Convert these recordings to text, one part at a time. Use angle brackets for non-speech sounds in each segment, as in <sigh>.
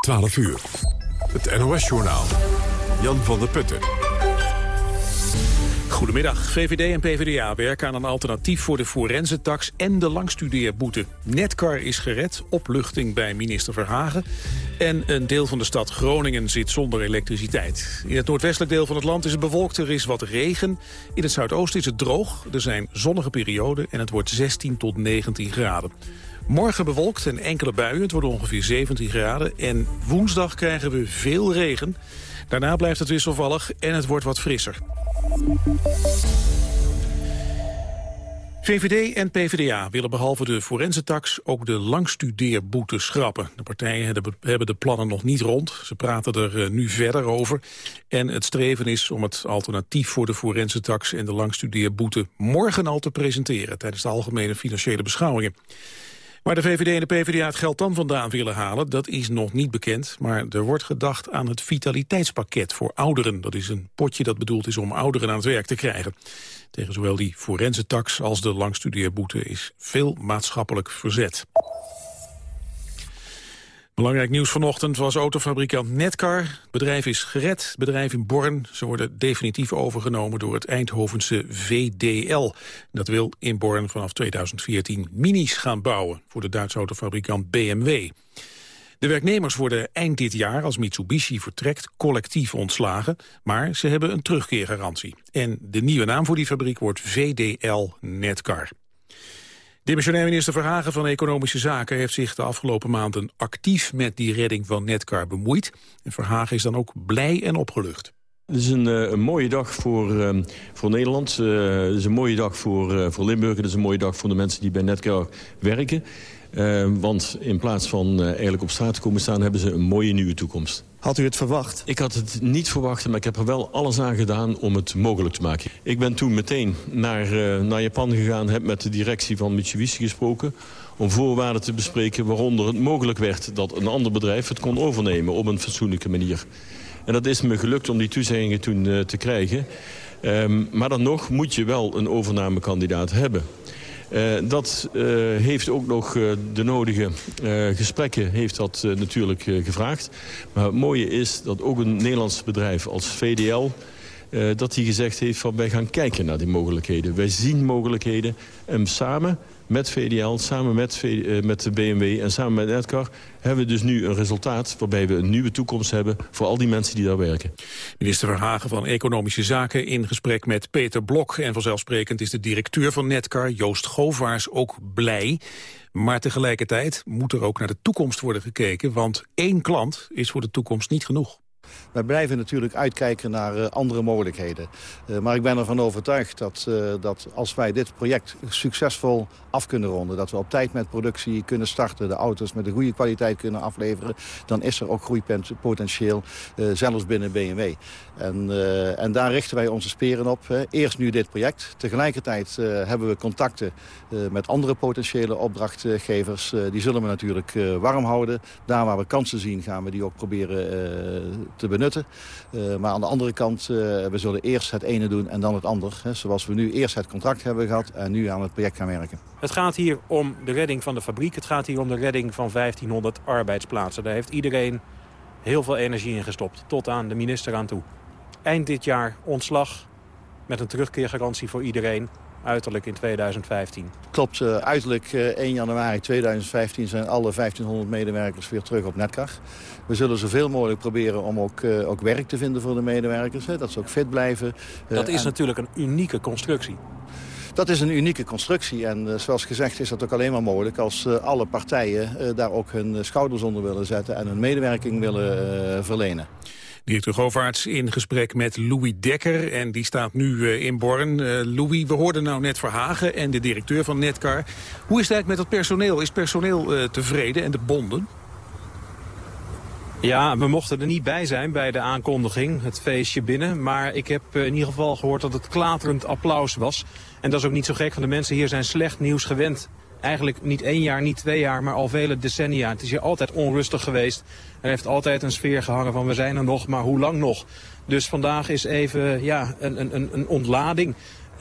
12 uur. Het NOS-journaal. Jan van der Putten. Goedemiddag. VVD en PvdA werken aan een alternatief voor de forensentax en de langstudeerboete. Netcar is gered, opluchting bij minister Verhagen. En een deel van de stad Groningen zit zonder elektriciteit. In het noordwestelijk deel van het land is het bewolkt, er is wat regen. In het zuidoosten is het droog, er zijn zonnige perioden en het wordt 16 tot 19 graden. Morgen bewolkt en enkele buien, het wordt ongeveer 17 graden. En woensdag krijgen we veel regen. Daarna blijft het wisselvallig en het wordt wat frisser. VVD en PvdA willen behalve de forensentax ook de langstudeerboete schrappen. De partijen hebben de plannen nog niet rond. Ze praten er eh, nu verder over. En het streven is om het alternatief voor de forensentax en de langstudeerboete morgen al te presenteren tijdens de algemene financiële beschouwingen. Waar de VVD en de PvdA het geld dan vandaan willen halen, dat is nog niet bekend. Maar er wordt gedacht aan het vitaliteitspakket voor ouderen. Dat is een potje dat bedoeld is om ouderen aan het werk te krijgen. Tegen zowel die forense tax als de langstudeerboete is veel maatschappelijk verzet. Belangrijk nieuws vanochtend was autofabrikant Netcar. Het bedrijf is gered, bedrijf in Born. Ze worden definitief overgenomen door het Eindhovense VDL. Dat wil in Born vanaf 2014 minis gaan bouwen... voor de Duitse autofabrikant BMW. De werknemers worden eind dit jaar, als Mitsubishi vertrekt, collectief ontslagen. Maar ze hebben een terugkeergarantie. En de nieuwe naam voor die fabriek wordt VDL Netcar. Dimissionair minister Verhagen van Economische Zaken heeft zich de afgelopen maanden actief met die redding van Netcar bemoeid. En Verhagen is dan ook blij en opgelucht. Het is een, eh, een, mooie dag voor, uh, voor Nederland. Uh, het is een mooie dag voor, voor Limburg. Het is een mooie dag voor de mensen die bij Netcar werken. want in plaats van eigenlijk op straat te komen staan... hebben ze een mooie nieuwe toekomst. Had u het verwacht? Ik had het niet verwacht, maar ik heb er wel alles aan gedaan om het mogelijk te maken. Ik ben toen meteen naar, uh, naar Japan gegaan, heb met de directie van Mitsubishi gesproken... om voorwaarden te bespreken waaronder het mogelijk werd dat een ander bedrijf het kon overnemen op een fatsoenlijke manier. En dat is me gelukt om die toezeggingen toen uh, te krijgen. Um, maar dan nog moet je wel een overnamekandidaat hebben. Uh, dat uh, heeft ook nog uh, de nodige gesprekken heeft dat, natuurlijk gevraagd. Maar het mooie is dat ook een Nederlands bedrijf als VDL... dat hij gezegd heeft van wij gaan kijken naar die mogelijkheden. Wij zien mogelijkheden en samen met VDL, samen met, uh, met de BMW en samen met Netcar... hebben we dus nu een resultaat waarbij we een nieuwe toekomst hebben... voor al die mensen die daar werken. Minister Verhagen van Economische Zaken in gesprek met Peter Blok. En vanzelfsprekend is de directeur van Netcar, Joost Govaars, ook blij. Maar tegelijkertijd moet er ook naar de toekomst worden gekeken... want één klant is voor de toekomst niet genoeg. Wij blijven natuurlijk uitkijken naar uh, andere mogelijkheden. Uh, maar ik ben ervan overtuigd dat, uh, dat als wij dit project succesvol af kunnen ronden... dat we op tijd met productie kunnen starten... de auto's met een goede kwaliteit kunnen afleveren... dan is er ook groeipotentieel, zelfs binnen BMW. En, en daar richten wij onze speren op. Eerst nu dit project. Tegelijkertijd hebben we contacten met andere potentiële opdrachtgevers. die zullen we natuurlijk warm houden. Daar waar we kansen zien gaan we die ook proberen te benutten. Uh, maar aan de andere kant, uh, we zullen eerst het ene doen en dan het ander. Hè, zoals we nu eerst het contract hebben gehad en nu aan het project gaan werken. Het gaat hier om de redding van de fabriek. Het gaat hier om de redding van 1500 arbeidsplaatsen. Daar heeft iedereen heel veel energie in gestopt. Tot aan de minister aan toe. Eind dit jaar ontslag met een terugkeergarantie voor iedereen uiterlijk in 2015. Klopt, uh, uiterlijk uh, 1 januari 2015 zijn alle 1500 medewerkers weer terug op Netcar. We zullen zoveel mogelijk proberen om ook, uh, ook werk te vinden voor de medewerkers. Hè, dat ze ook fit blijven. dat is en... natuurlijk een unieke constructie. Dat is een unieke constructie en zoals gezegd is dat ook alleen maar mogelijk... als alle partijen daar ook hun schouders onder willen zetten... en hun medewerking willen verlenen. Directeur Govaerts in gesprek met Louis Dekker. En die staat nu uh, in Born. Uh, Louis, we hoorden nou net Verhagen en de directeur van Netcar. Hoe is het eigenlijk met het personeel? Is het personeel uh, tevreden en de bonden? Ja, we mochten er niet bij zijn bij de aankondiging, het feestje binnen. Maar ik heb in ieder geval gehoord dat het klaterend applaus was. En dat is ook niet zo gek, want de mensen hier zijn slecht nieuws gewend eigenlijk niet één jaar, niet twee jaar, maar al vele decennia. Het is hier altijd onrustig geweest. Er heeft altijd een sfeer gehangen van we zijn er nog, maar hoe lang nog? Dus vandaag is even ja, een, een, een ontlading.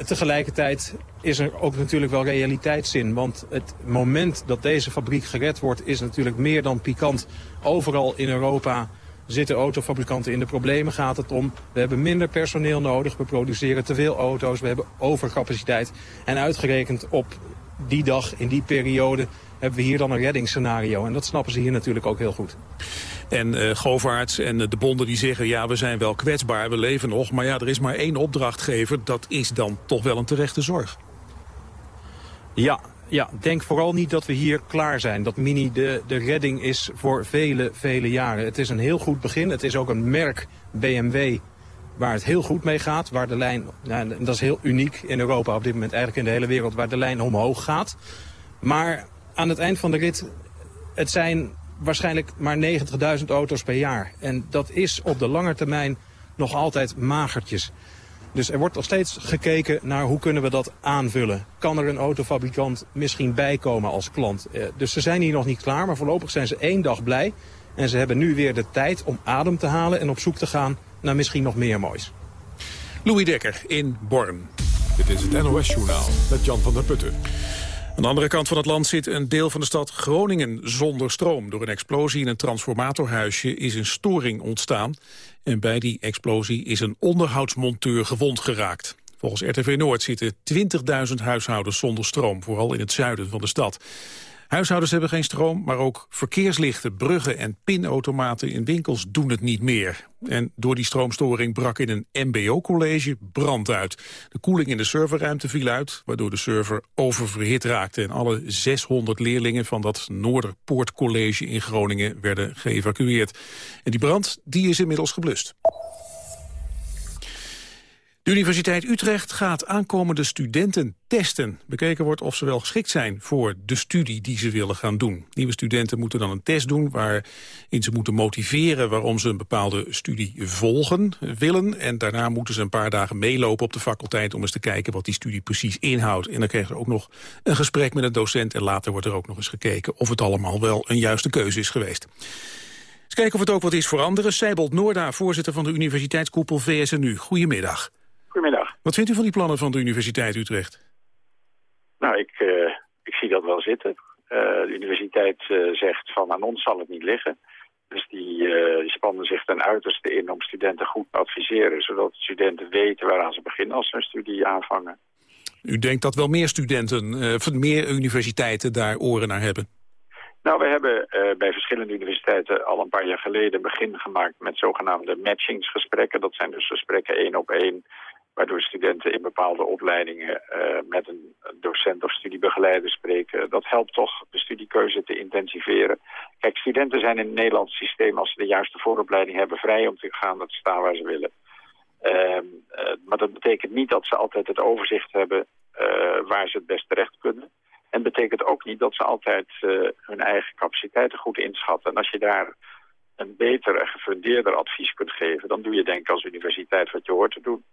tegelijkertijd is er ook natuurlijk wel realiteitszin. Want het moment dat deze fabriek gered wordt is natuurlijk meer dan pikant. Overal in Europa zitten autofabrikanten in de problemen. Gaat het om, we hebben minder personeel nodig, we produceren te veel auto's, we hebben overcapaciteit. En uitgerekend op die dag, in die periode, hebben we hier dan een reddingsscenario. En dat snappen ze hier natuurlijk ook heel goed. En uh, Govaerts en de bonden die zeggen, ja, we zijn wel kwetsbaar, we leven nog. Maar ja, er is maar één opdrachtgever, dat is dan toch wel een terechte zorg. Ja, ja, denk vooral niet dat we hier klaar zijn. Dat Mini de, de redding is voor vele, vele jaren. Het is een heel goed begin. Het is ook een merk BMW waar het heel goed mee gaat. Waar de lijn, nou, dat is heel uniek in Europa op dit moment, eigenlijk in de hele wereld, waar de lijn omhoog gaat. Maar aan het eind van de rit, het zijn waarschijnlijk maar 90.000 auto's per jaar. En dat is op de lange termijn nog altijd magertjes. Dus er wordt nog steeds gekeken naar hoe kunnen we dat aanvullen. Kan er een autofabrikant misschien bijkomen als klant? Eh, dus ze zijn hier nog niet klaar, maar voorlopig zijn ze één dag blij. En ze hebben nu weer de tijd om adem te halen en op zoek te gaan naar misschien nog meer moois. Louis Dekker in Born. Dit is het NOS Journaal met Jan van der Putten. Aan de andere kant van het land zit een deel van de stad Groningen zonder stroom. Door een explosie in een transformatorhuisje is een storing ontstaan. En bij die explosie is een onderhoudsmonteur gewond geraakt. Volgens RTV Noord zitten 20.000 huishoudens zonder stroom, vooral in het zuiden van de stad. Huishoudens hebben geen stroom, maar ook verkeerslichten, bruggen en pinautomaten in winkels doen het niet meer. En door die stroomstoring brak in een mbo-college brand uit. De koeling in de serverruimte viel uit, waardoor de server oververhit raakte. En alle 600 leerlingen van dat Noorderpoortcollege in Groningen werden geëvacueerd. En die brand die is inmiddels geblust. Universiteit Utrecht gaat aankomende studenten testen. Bekeken wordt of ze wel geschikt zijn voor de studie die ze willen gaan doen. Nieuwe studenten moeten dan een test doen waarin ze moeten motiveren waarom ze een bepaalde studie volgen willen. En daarna moeten ze een paar dagen meelopen op de faculteit om eens te kijken wat die studie precies inhoudt. En dan krijgen ze ook nog een gesprek met een docent en later wordt er ook nog eens gekeken of het allemaal wel een juiste keuze is geweest. Eens kijken of het ook wat is voor anderen. Seibold Noorda, voorzitter van de universiteitskoepel VSNU. Goedemiddag. Goedemiddag. Wat vindt u van die plannen van de Universiteit Utrecht? Nou, ik, uh, ik zie dat wel zitten. Uh, de universiteit uh, zegt van aan ons zal het niet liggen. Dus die, die spannen zich ten uiterste in om studenten goed te adviseren... zodat studenten weten waaraan ze beginnen als ze een studie aanvangen. U denkt dat wel meer studenten, meer universiteiten daar oren naar hebben? Nou, we hebben uh, bij verschillende universiteiten al een paar jaar geleden begin gemaakt met zogenaamde matchingsgesprekken. Dat zijn dus gesprekken één op één waardoor studenten in bepaalde opleidingen uh, met een docent of studiebegeleider spreken. Dat helpt toch de studiekeuze te intensiveren. Kijk, studenten zijn in het Nederlandse systeem, als ze de juiste vooropleiding hebben, vrij om te gaan naar te staan waar ze willen. Uh, uh, maar dat betekent niet dat ze altijd het overzicht hebben waar ze het best terecht kunnen. En betekent ook niet dat ze altijd hun eigen capaciteiten goed inschatten. En als je daar een beter en gefundeerder advies kunt geven... dan doe je denk ik als universiteit wat je hoort te doen.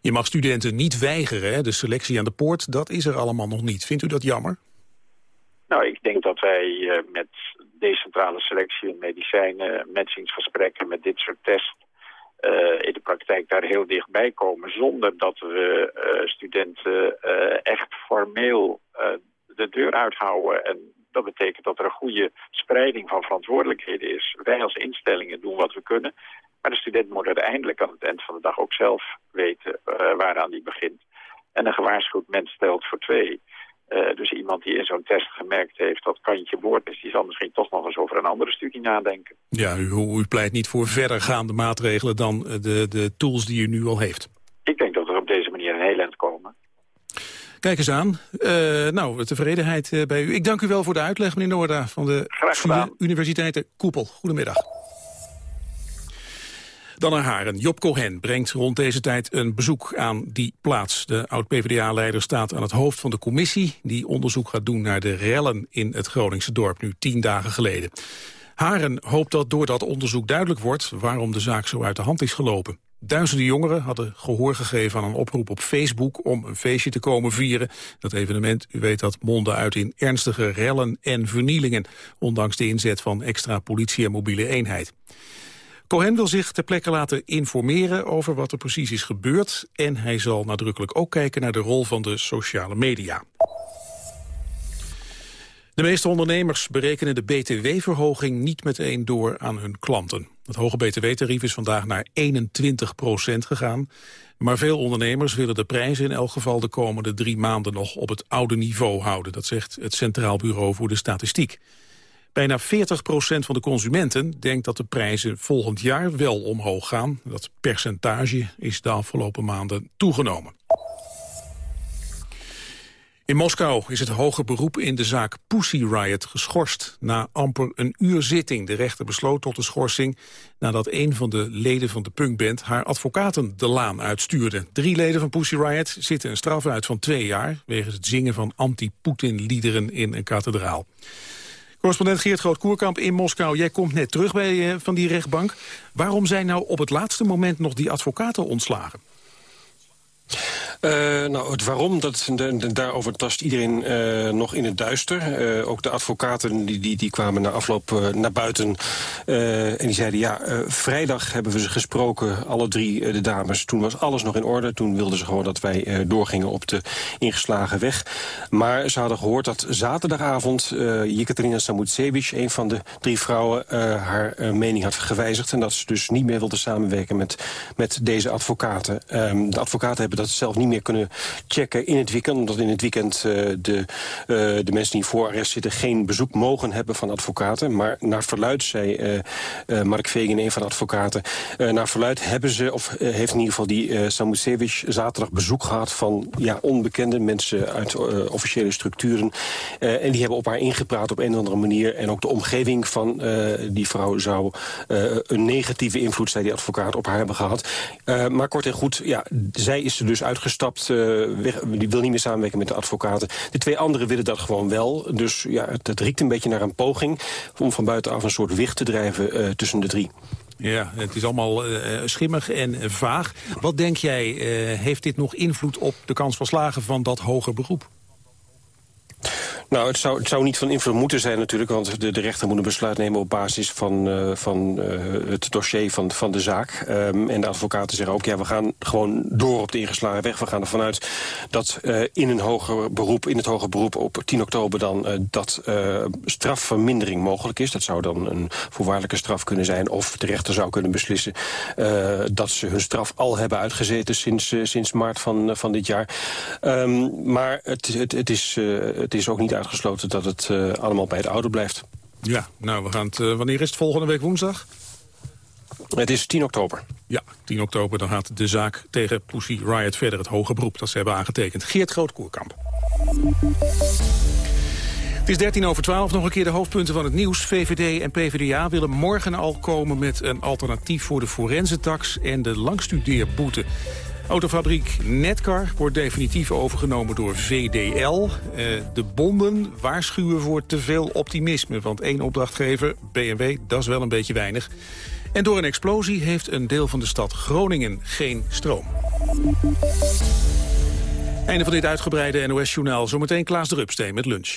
Je mag studenten niet weigeren, hè? de selectie aan de poort, dat is er allemaal nog niet. Vindt u dat jammer? Nou, ik denk dat wij uh, met decentrale selectie in medicijnen, matchingsgesprekken, met dit soort tests, uh, in de praktijk daar heel dichtbij komen, zonder dat we uh, studenten echt formeel de deur uithouden. En dat betekent dat er een goede spreiding van verantwoordelijkheden is. Wij als instellingen doen wat we kunnen. Maar de student moet uiteindelijk aan het eind van de dag ook zelf weten uh, waaraan die begint. En een gewaarschuwd mens stelt voor twee. Uh, dus iemand die in zo'n test gemerkt heeft dat kantje boord is... die zal misschien toch nog eens over een andere studie nadenken. Ja, u, u pleit niet voor verdergaande maatregelen dan de, de tools die u nu al heeft. Ik denk dat we op deze manier een heel eind komen. Kijk eens aan. Uh, nou, tevredenheid bij u. Ik dank u wel voor de uitleg, meneer Noorda, van de Universiteiten Koepel. Goedemiddag. Dan naar Haren. Job Cohen brengt rond deze tijd een bezoek aan die plaats. De oud-PVDA-leider staat aan het hoofd van de commissie... die onderzoek gaat doen naar de rellen in het Groningse dorp, nu tien dagen geleden. Haren hoopt dat door dat onderzoek duidelijk wordt... waarom de zaak zo uit de hand is gelopen. Duizenden jongeren hadden gehoor gegeven aan een oproep op Facebook om een feestje te komen vieren. Dat evenement, u weet dat, mondde uit in ernstige rellen en vernielingen, ondanks de inzet van extra politie en mobiele eenheid. Cohen wil zich ter plekke laten informeren over wat er precies is gebeurd... en hij zal nadrukkelijk ook kijken naar de rol van de sociale media. De meeste ondernemers berekenen de btw-verhoging niet meteen door aan hun klanten. Het hoge btw-tarief is vandaag naar 21 procent gegaan. Maar veel ondernemers willen de prijzen in elk geval de komende drie maanden nog op het oude niveau houden. Dat zegt het Centraal Bureau voor de Statistiek. Bijna 40 procent van de consumenten denkt dat de prijzen volgend jaar wel omhoog gaan. Dat percentage is de afgelopen maanden toegenomen. In Moskou is het hoge beroep in de zaak Pussy Riot geschorst. Na amper een uur zitting. De rechter besloot tot de schorsing nadat een van de leden van de punkband haar advocaten de laan uitstuurde. Drie leden van Pussy Riot zitten een straf uit van twee jaar... wegens het zingen van anti-Poetin-liederen in een kathedraal. Correspondent Geert Groot-Koerkamp in Moskou. Jij komt net terug bij, uh, van die rechtbank. Waarom zijn nou op het laatste moment nog die advocaten ontslagen? Uh, nou, het waarom, dat, daarover tast iedereen uh, nog in het duister. Uh, ook de advocaten die, die, die kwamen na afloop naar buiten. en die zeiden, ja, vrijdag hebben we ze gesproken, alle drie de dames. Toen was alles nog in orde. Toen wilden ze gewoon dat wij doorgingen op de ingeslagen weg. Maar ze hadden gehoord dat zaterdagavond Jekaterina Samutsevich... een van de drie vrouwen, haar mening had gewijzigd. En dat ze dus niet meer wilde samenwerken met, met deze advocaten. Um, de advocaten hebben dat zelf niet meer kunnen checken in het weekend. Omdat in het weekend uh, de, uh, de mensen die voor arrest zitten... geen bezoek mogen hebben van advocaten. Maar naar verluid, zei uh, Mark Vegen, een van de advocaten... naar verluid hebben ze, of heeft in ieder geval die uh, Samusevic... zaterdag bezoek gehad van ja, onbekende mensen uit officiële structuren. en die hebben op haar ingepraat op een of andere manier. En ook de omgeving van die vrouw zou een negatieve invloed... zei die advocaat, op haar hebben gehad. maar kort en goed, ja, zij is dus uitgestapt. Uh, die wil niet meer samenwerken met de advocaten. De twee anderen willen dat gewoon wel. Dus ja, het, riekt een beetje naar een poging... om van buitenaf een soort wicht te drijven uh, tussen de drie. Ja, het is allemaal uh, schimmig en vaag. Wat denk jij, heeft dit nog invloed op de kans van slagen van dat hoger beroep? Nou, het zou, het zou niet van invloed moeten zijn natuurlijk... want de, de rechter moet een besluit nemen op basis van, uh, van uh, het dossier van, van de zaak. Um, en de advocaten zeggen ook, ja, we gaan gewoon door op de ingeslagen weg. We gaan ervan uit dat uh, in een hoger beroep, in het hoger beroep op 10 oktober dan... dat strafvermindering mogelijk is. Dat zou dan een voorwaardelijke straf kunnen zijn... of de rechter zou kunnen beslissen dat ze hun straf al hebben uitgezeten... sinds, sinds maart van, van dit jaar. Um, maar het, het, het, is, het is ook niet uitgesloten dat het uh, allemaal bij het oude blijft. Ja, nou, we gaan het, uh, wanneer is het volgende week woensdag? Het is 10 oktober. Ja, 10 oktober dan gaat de zaak tegen Pussy Riot verder. Het hoge beroep dat ze hebben aangetekend. Geert Groot-Koerkamp. Het is 13 over 12, nog een keer de hoofdpunten van het nieuws. VVD en PvdA willen morgen al komen met een alternatief voor de forensentax en de langstudeerboete. Autofabriek Netcar wordt definitief overgenomen door VDL. Eh, de bonden waarschuwen voor te veel optimisme. Want één opdrachtgever, BMW, dat is wel een beetje weinig. En door een explosie heeft een deel van de stad Groningen geen stroom. Einde van dit uitgebreide NOS-journaal. Zometeen Klaas de Rupsteen met lunch.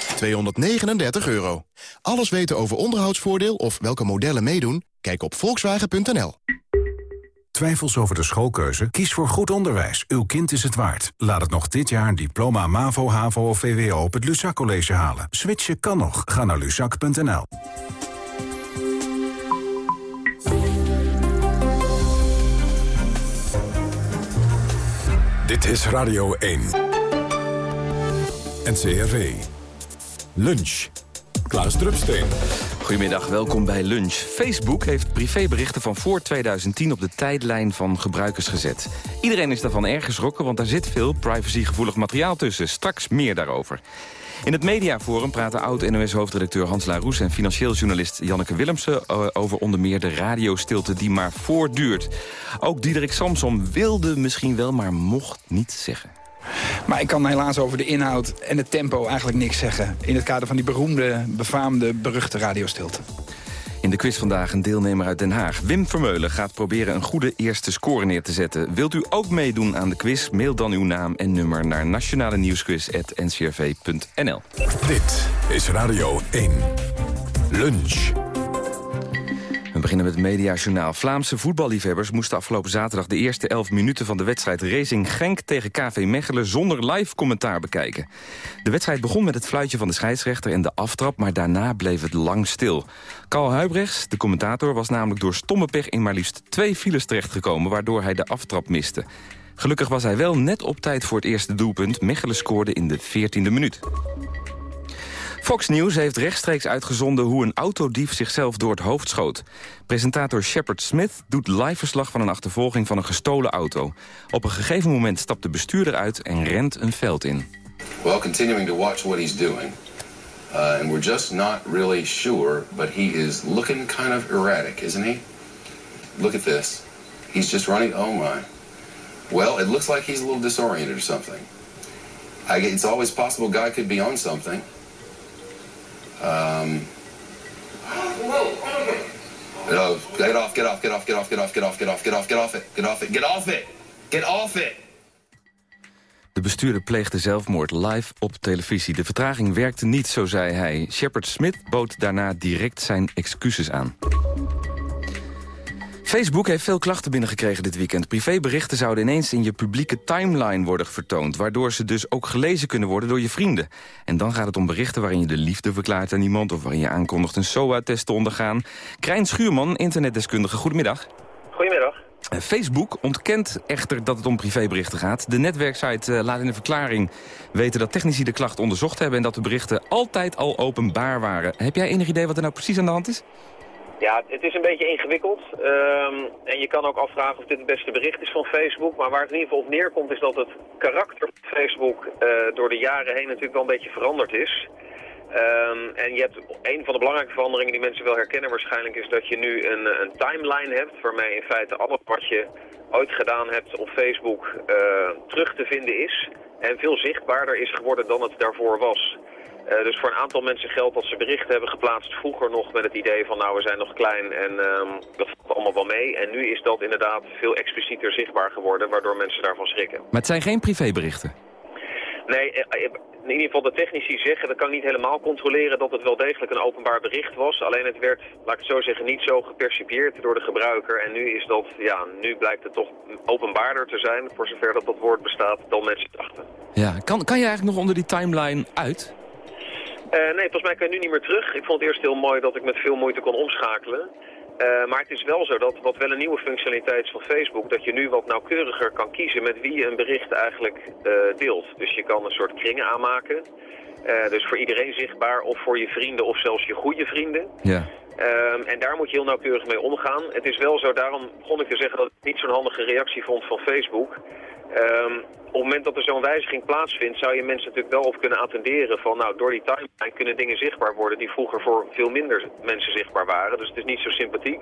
239 euro. Alles weten over onderhoudsvoordeel of welke modellen meedoen? Kijk op volkswagen.nl. Twijfels over de schoolkeuze? Kies voor goed onderwijs. Uw kind is het waard. Laat het nog dit jaar een diploma MAVO, HAVO of VWO op het Luzak College halen. Switchen kan nog. Ga naar luzak.nl. Dit is Radio 1. NCRV. Lunch. Klaas Drupsteen. Goedemiddag, welkom bij Lunch. Facebook heeft privéberichten van voor 2010 op de tijdlijn van gebruikers gezet. Iedereen is daarvan erg geschrokken, want daar zit veel privacygevoelig materiaal tussen. Straks meer daarover. In het mediaforum praten oud-NOS-hoofdredacteur Hans Laroes... en financieel journalist Janneke Willemsen eh, over onder meer de radiostilte die maar voortduurt. Ook Diederik Samsom wilde misschien wel, maar mocht niet zeggen. Maar ik kan helaas over de inhoud en het tempo eigenlijk niks zeggen... in het kader van die beroemde, befaamde, beruchte radiostilte. In de quiz vandaag een deelnemer uit Den Haag. Wim Vermeulen gaat proberen een goede eerste score neer te zetten. Wilt u ook meedoen aan de quiz? Mail dan uw naam en nummer naar nationale nieuwsquiz.ncrv.nl. Dit is Radio 1. Lunch. We beginnen met het Mediajournaal. Vlaamse voetballiefhebbers moesten afgelopen zaterdag... de eerste 11 minuten van de wedstrijd Racing Genk tegen KV Mechelen... zonder live commentaar bekijken. De wedstrijd begon met het fluitje van de scheidsrechter en de aftrap... maar daarna bleef het lang stil. Carl Huibrechts, de commentator, was namelijk door stomme pech... in maar liefst twee files terechtgekomen... waardoor hij de aftrap miste. Gelukkig was hij wel net op tijd voor het eerste doelpunt. Mechelen scoorde in de 14e minuut. Fox News heeft rechtstreeks uitgezonden hoe een autodief zichzelf door het hoofd schoot. Presentator Shepard Smith doet live verslag van een achtervolging van een gestolen auto. Op een gegeven moment stapt de bestuurder uit en rent een veld in. Well, continuing to watch what he's doing. Uh, and we're just not really sure, but he is looking kind of erratic, isn't he? Look at this. He's just running, oh my. Well, it looks like he's a little disoriented or something. I, it's always possible guy could be on something. Um, get off, get off, get off, get off, get off, get off, get off, get off, get off it, get off it, get off it, get off it. De bestuurder pleegde zelfmoord live op televisie. De vertraging werkte niet, zo zei hij. Shepard Smith bood daarna direct zijn excuses aan. Facebook heeft veel klachten binnengekregen dit weekend. Privéberichten zouden ineens in je publieke timeline worden vertoond... waardoor ze dus ook gelezen kunnen worden door je vrienden. En dan gaat het om berichten waarin je de liefde verklaart aan iemand... of waarin je aankondigt een SOA-test te ondergaan. Krijn Schuurman, internetdeskundige, goedemiddag. Goedemiddag. Eh, Facebook ontkent echter dat het om privéberichten gaat. De netwerksite uh, laat in een verklaring weten dat technici de klacht onderzocht hebben... en dat de berichten altijd al openbaar waren. Heb jij enig idee wat er nou precies aan de hand is? Ja, het is een beetje ingewikkeld. Um, en je kan ook afvragen of dit het beste bericht is van Facebook. Maar waar het in ieder geval op neerkomt is dat het karakter van Facebook uh, door de jaren heen natuurlijk wel een beetje veranderd is. Um, en je hebt een van de belangrijke veranderingen die mensen wel herkennen waarschijnlijk is dat je nu een, een timeline hebt waarmee in feite alles wat je ooit gedaan hebt op Facebook uh, terug te vinden is. En veel zichtbaarder is geworden dan het daarvoor was. Uh, dus voor een aantal mensen geldt dat ze berichten hebben geplaatst vroeger nog met het idee van nou we zijn nog klein en um, dat valt allemaal wel mee. En nu is dat inderdaad veel explicieter zichtbaar geworden waardoor mensen daarvan schrikken. Maar het zijn geen privéberichten? Nee, eh, in ieder geval de technici zeggen, dat kan ik niet helemaal controleren, dat het wel degelijk een openbaar bericht was. Alleen het werd, laat ik het zo zeggen, niet zo gepercipieerd door de gebruiker. En nu is dat, ja, nu blijkt het toch openbaarder te zijn, voor zover dat dat woord bestaat, dan mensen dachten. Ja, kan, kan je eigenlijk nog onder die timeline uit? Uh, nee, volgens mij kan je nu niet meer terug. Ik vond het eerst heel mooi dat ik met veel moeite kon omschakelen. Uh, maar het is wel zo dat, wat wel een nieuwe functionaliteit is van Facebook, dat je nu wat nauwkeuriger kan kiezen met wie je een bericht eigenlijk uh, deelt. Dus je kan een soort kringen aanmaken. Uh, dus voor iedereen zichtbaar, of voor je vrienden of zelfs je goede vrienden. Ja. Um, en daar moet je heel nauwkeurig mee omgaan. Het is wel zo, daarom begon ik te zeggen dat ik niet zo'n handige reactie vond van Facebook. Um, op het moment dat er zo'n wijziging plaatsvindt, zou je mensen natuurlijk wel op kunnen attenderen van, nou, door die timeline kunnen dingen zichtbaar worden die vroeger voor veel minder mensen zichtbaar waren. Dus het is niet zo sympathiek.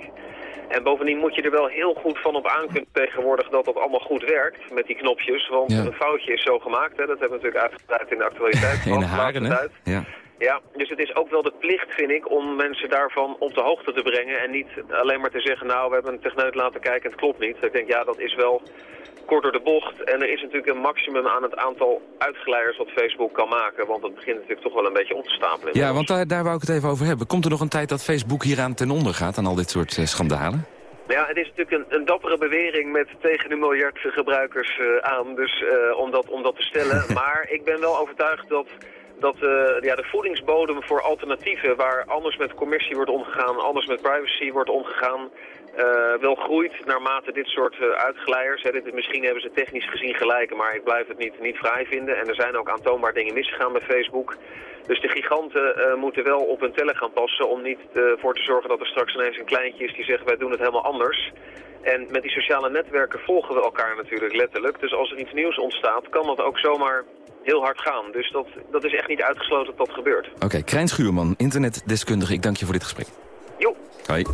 En bovendien moet je er wel heel goed van op aan kunnen tegenwoordig dat dat allemaal goed werkt met die knopjes. Want ja. een foutje is zo gemaakt, hè. dat hebben we natuurlijk uitgebreid in de actualiteit. <laughs> in de haren, hè? Ja. Ja, dus het is ook wel de plicht, vind ik, om mensen daarvan op de hoogte te brengen. En niet alleen maar te zeggen, nou, we hebben een techneut laten kijken en het klopt niet. Ik denk, ja, dat is wel kort door de bocht. En er is natuurlijk een maximum aan het aantal uitgeleiders wat Facebook kan maken. Want het begint natuurlijk toch wel een beetje op te stapelen. Ja, want daar, daar wou ik het even over hebben. Komt er nog een tijd dat Facebook hieraan ten onder gaat, aan al dit soort uh, schandalen? Ja, het is natuurlijk een, een dappere bewering met tegen een miljard gebruikers uh, aan. Dus uh, om, dat, om dat te stellen. <laughs> maar ik ben wel overtuigd dat dat uh, ja, de voedingsbodem voor alternatieven waar anders met commercie wordt omgegaan, anders met privacy wordt omgegaan, uh, wel groeit naarmate dit soort uh, uitglijers. Hè, dit, misschien hebben ze technisch gezien gelijk, maar ik blijf het niet, niet vrij vinden. En er zijn ook aantoonbaar dingen misgegaan bij Facebook. Dus de giganten moeten wel op hun tellen gaan passen om niet voor te zorgen dat er straks ineens een kleintje is die zegt wij doen het helemaal anders. En met die sociale netwerken volgen we elkaar natuurlijk letterlijk. Dus als er iets nieuws ontstaat, kan dat ook zomaar heel hard gaan. Dus dat, dat is echt niet uitgesloten dat dat gebeurt. Oké, okay, Krijn Schuurman, internetdeskundige, ik dank je voor dit gesprek. Jo. Hoi.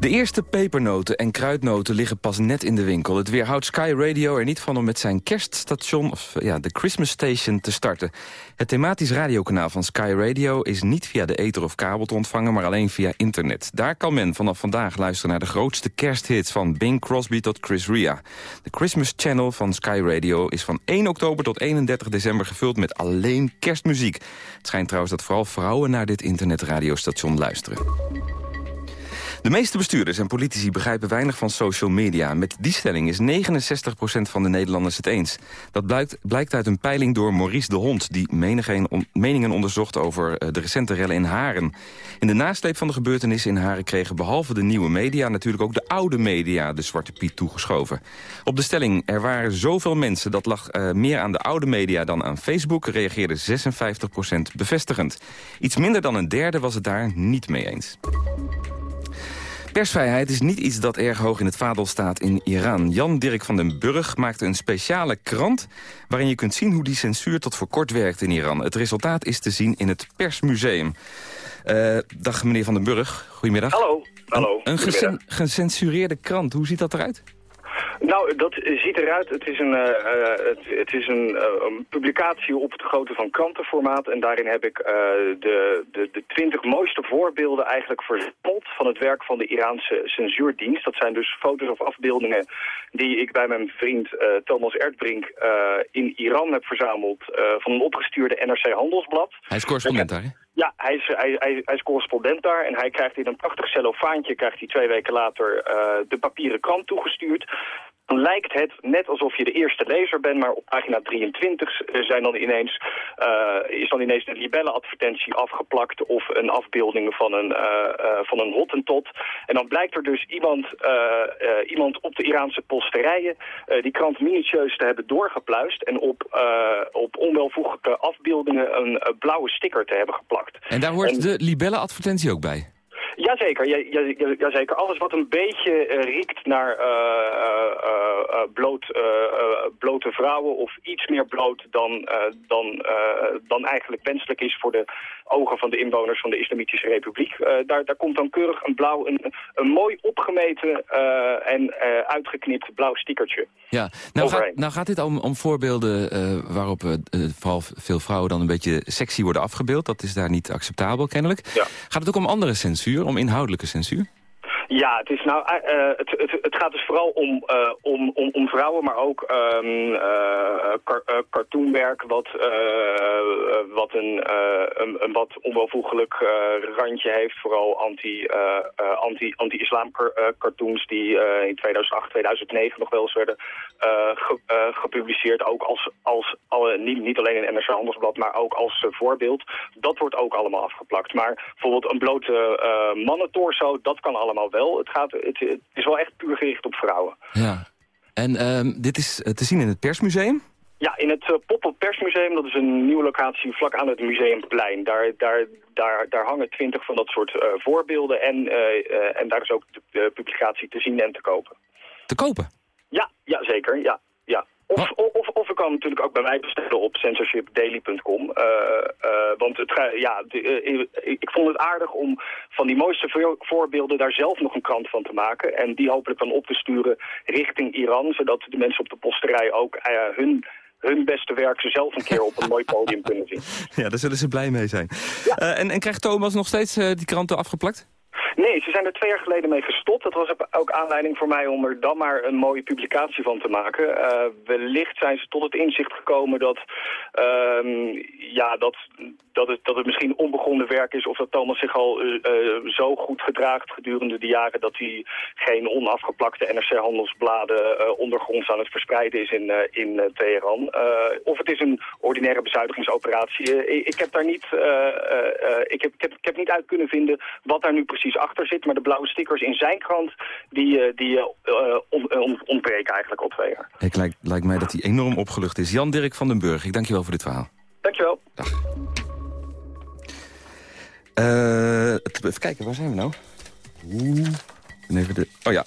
De eerste pepernoten en kruidnoten liggen pas net in de winkel. Het weerhoudt Sky Radio er niet van om met zijn kerststation... of ja, de Christmas Station te starten. Het thematisch radiokanaal van Sky Radio is niet via de ether of kabel te ontvangen... maar alleen via internet. Daar kan men vanaf vandaag luisteren naar de grootste kersthits... van Bing Crosby tot Chris Ria. De Christmas Channel van Sky Radio is van 1 oktober tot 31 december... gevuld met alleen kerstmuziek. Het schijnt trouwens dat vooral vrouwen naar dit internetradiostation luisteren. De meeste bestuurders en politici begrijpen weinig van social media. Met die stelling is 69% van de Nederlanders het eens. Dat blijkt, blijkt uit een peiling door Maurice de Hond... die meningen onderzocht over uh, de recente rellen in Haren. In de nasleep van de gebeurtenissen in Haren kregen behalve de nieuwe media... natuurlijk ook de oude media de Zwarte Piet toegeschoven. Op de stelling er waren zoveel mensen... dat lag uh, meer aan de oude media dan aan Facebook... reageerde 56% bevestigend. Iets minder dan een derde was het daar niet mee eens. Persvrijheid is niet iets dat erg hoog in het vaandel staat in Iran. Jan Dirk van den Burg maakte een speciale krant... waarin je kunt zien hoe die censuur tot voor kort werkt in Iran. Het resultaat is te zien in het Persmuseum. Uh, dag meneer van den Burg, goedemiddag. Hallo, hallo. Een, een gecensureerde krant, hoe ziet dat eruit? Nou, dat ziet eruit. Het is een, uh, het, het, is een, uh, een, publicatie op het grootte van krantenformaat. En daarin heb ik de, de, de twintig mooiste voorbeelden eigenlijk verzameld van het werk van de Iraanse censuurdienst. Dat zijn dus foto's of afbeeldingen die ik bij mijn vriend Thomas Erdbrink in Iran heb verzameld van een opgestuurde NRC Handelsblad. Hij is correspondent daar, hè? Ja, hij is, hij, hij, hij, is correspondent daar en hij krijgt in een prachtig cellofaantje... krijgt hij twee weken later uh, de papieren krant toegestuurd lijkt het net alsof je de eerste lezer bent, maar op pagina 23 zijn dan ineens, uh, is dan ineens een libelle-advertentie afgeplakt of een afbeelding van een, uh, uh, van een hottentot. En dan blijkt er dus iemand, iemand op de Iraanse posterijen die krant minutieus te hebben doorgepluist en op, op onwelvoeglijke afbeeldingen een blauwe sticker te hebben geplakt. En daar hoort de libelle-advertentie ook bij? Jazeker, ja, ja, ja, zeker. alles wat een beetje uh, riekt naar uh, uh, bloot, blote vrouwen of iets meer bloot dan, dan, dan eigenlijk wenselijk is voor de ogen van de inwoners van de Islamitische Republiek. daar, daar komt dan keurig een blauw, een, een mooi opgemeten en uitgeknipt blauw stickertje. Ja, nou gaat, nou gaat dit om, om voorbeelden waarop vooral veel vrouwen dan een beetje sexy worden afgebeeld. Dat is daar niet acceptabel kennelijk. Ja. Gaat het ook om andere censuur? Om inhoudelijke censuur? Ja, het, is nou, uh, het, het, het, gaat dus vooral om, uh, om, om, om, vrouwen, maar ook car cartoonwerk wat, wat een, een, een, wat onwelvoegelijk randje heeft. Vooral anti-islam anti, anti cartoons die in 2008, 2009 nog wel eens werden ge, gepubliceerd. Ook als, als alle, niet, niet alleen in NRC Handelsblad, maar ook als voorbeeld. Dat wordt ook allemaal afgeplakt. Maar bijvoorbeeld een blote mannentorso, dat kan allemaal wel. Het, gaat, het, het is wel echt puur gericht op vrouwen. Ja. En um, dit is te zien in het persmuseum? Ja, in het uh, Pop-up Persmuseum, dat is een nieuwe locatie vlak aan het Museumplein. Daar, daar, daar, daar hangen twintig van dat soort uh, voorbeelden en, uh, en daar is ook de publicatie te zien en te kopen. Te kopen? Ja, ja zeker. Ja, ja. Of, of, of, u kan natuurlijk ook bij mij bestellen op censorshipdaily.com. Uh, uh, want het, ja, de, uh, ik vond het aardig om van die mooiste voorbeelden daar zelf nog een krant van te maken. En die hopelijk dan op te sturen richting Iran. Zodat de mensen op de posterij ook hun hun beste werk ze zelf een keer op een mooi podium kunnen zien. <laughs> Ja, daar zullen ze blij mee zijn. Ja. en, en krijgt Thomas nog steeds die kranten afgeplakt? Nee, ze zijn er twee jaar geleden mee gestopt. Dat was ook aanleiding voor mij om er dan maar een mooie publicatie van te maken. Uh, wellicht zijn ze tot het inzicht gekomen dat, uh, ja, dat, dat, het, dat het misschien onbegonnen werk is... of dat Thomas zich al uh, zo goed gedraagt gedurende de jaren... dat hij geen onafgeplakte NRC-handelsbladen ondergronds aan het verspreiden is in, in Teheran. of het is een ordinaire bezuinigingsoperatie. Ik, heb daar niet, ik, heb, ik heb niet uit kunnen vinden wat daar nu precies achter zit. Maar de blauwe stickers in zijn krant, die, uh, die on, on, ontbreken eigenlijk al twee jaar. Het lijkt, lijkt mij dat hij enorm opgelucht is. Jan-Dirk van den Burg, ik dank je wel voor dit verhaal. Dankjewel. Dag. Uh, even kijken, waar zijn we nou? Oeh. Even de... Oh ja,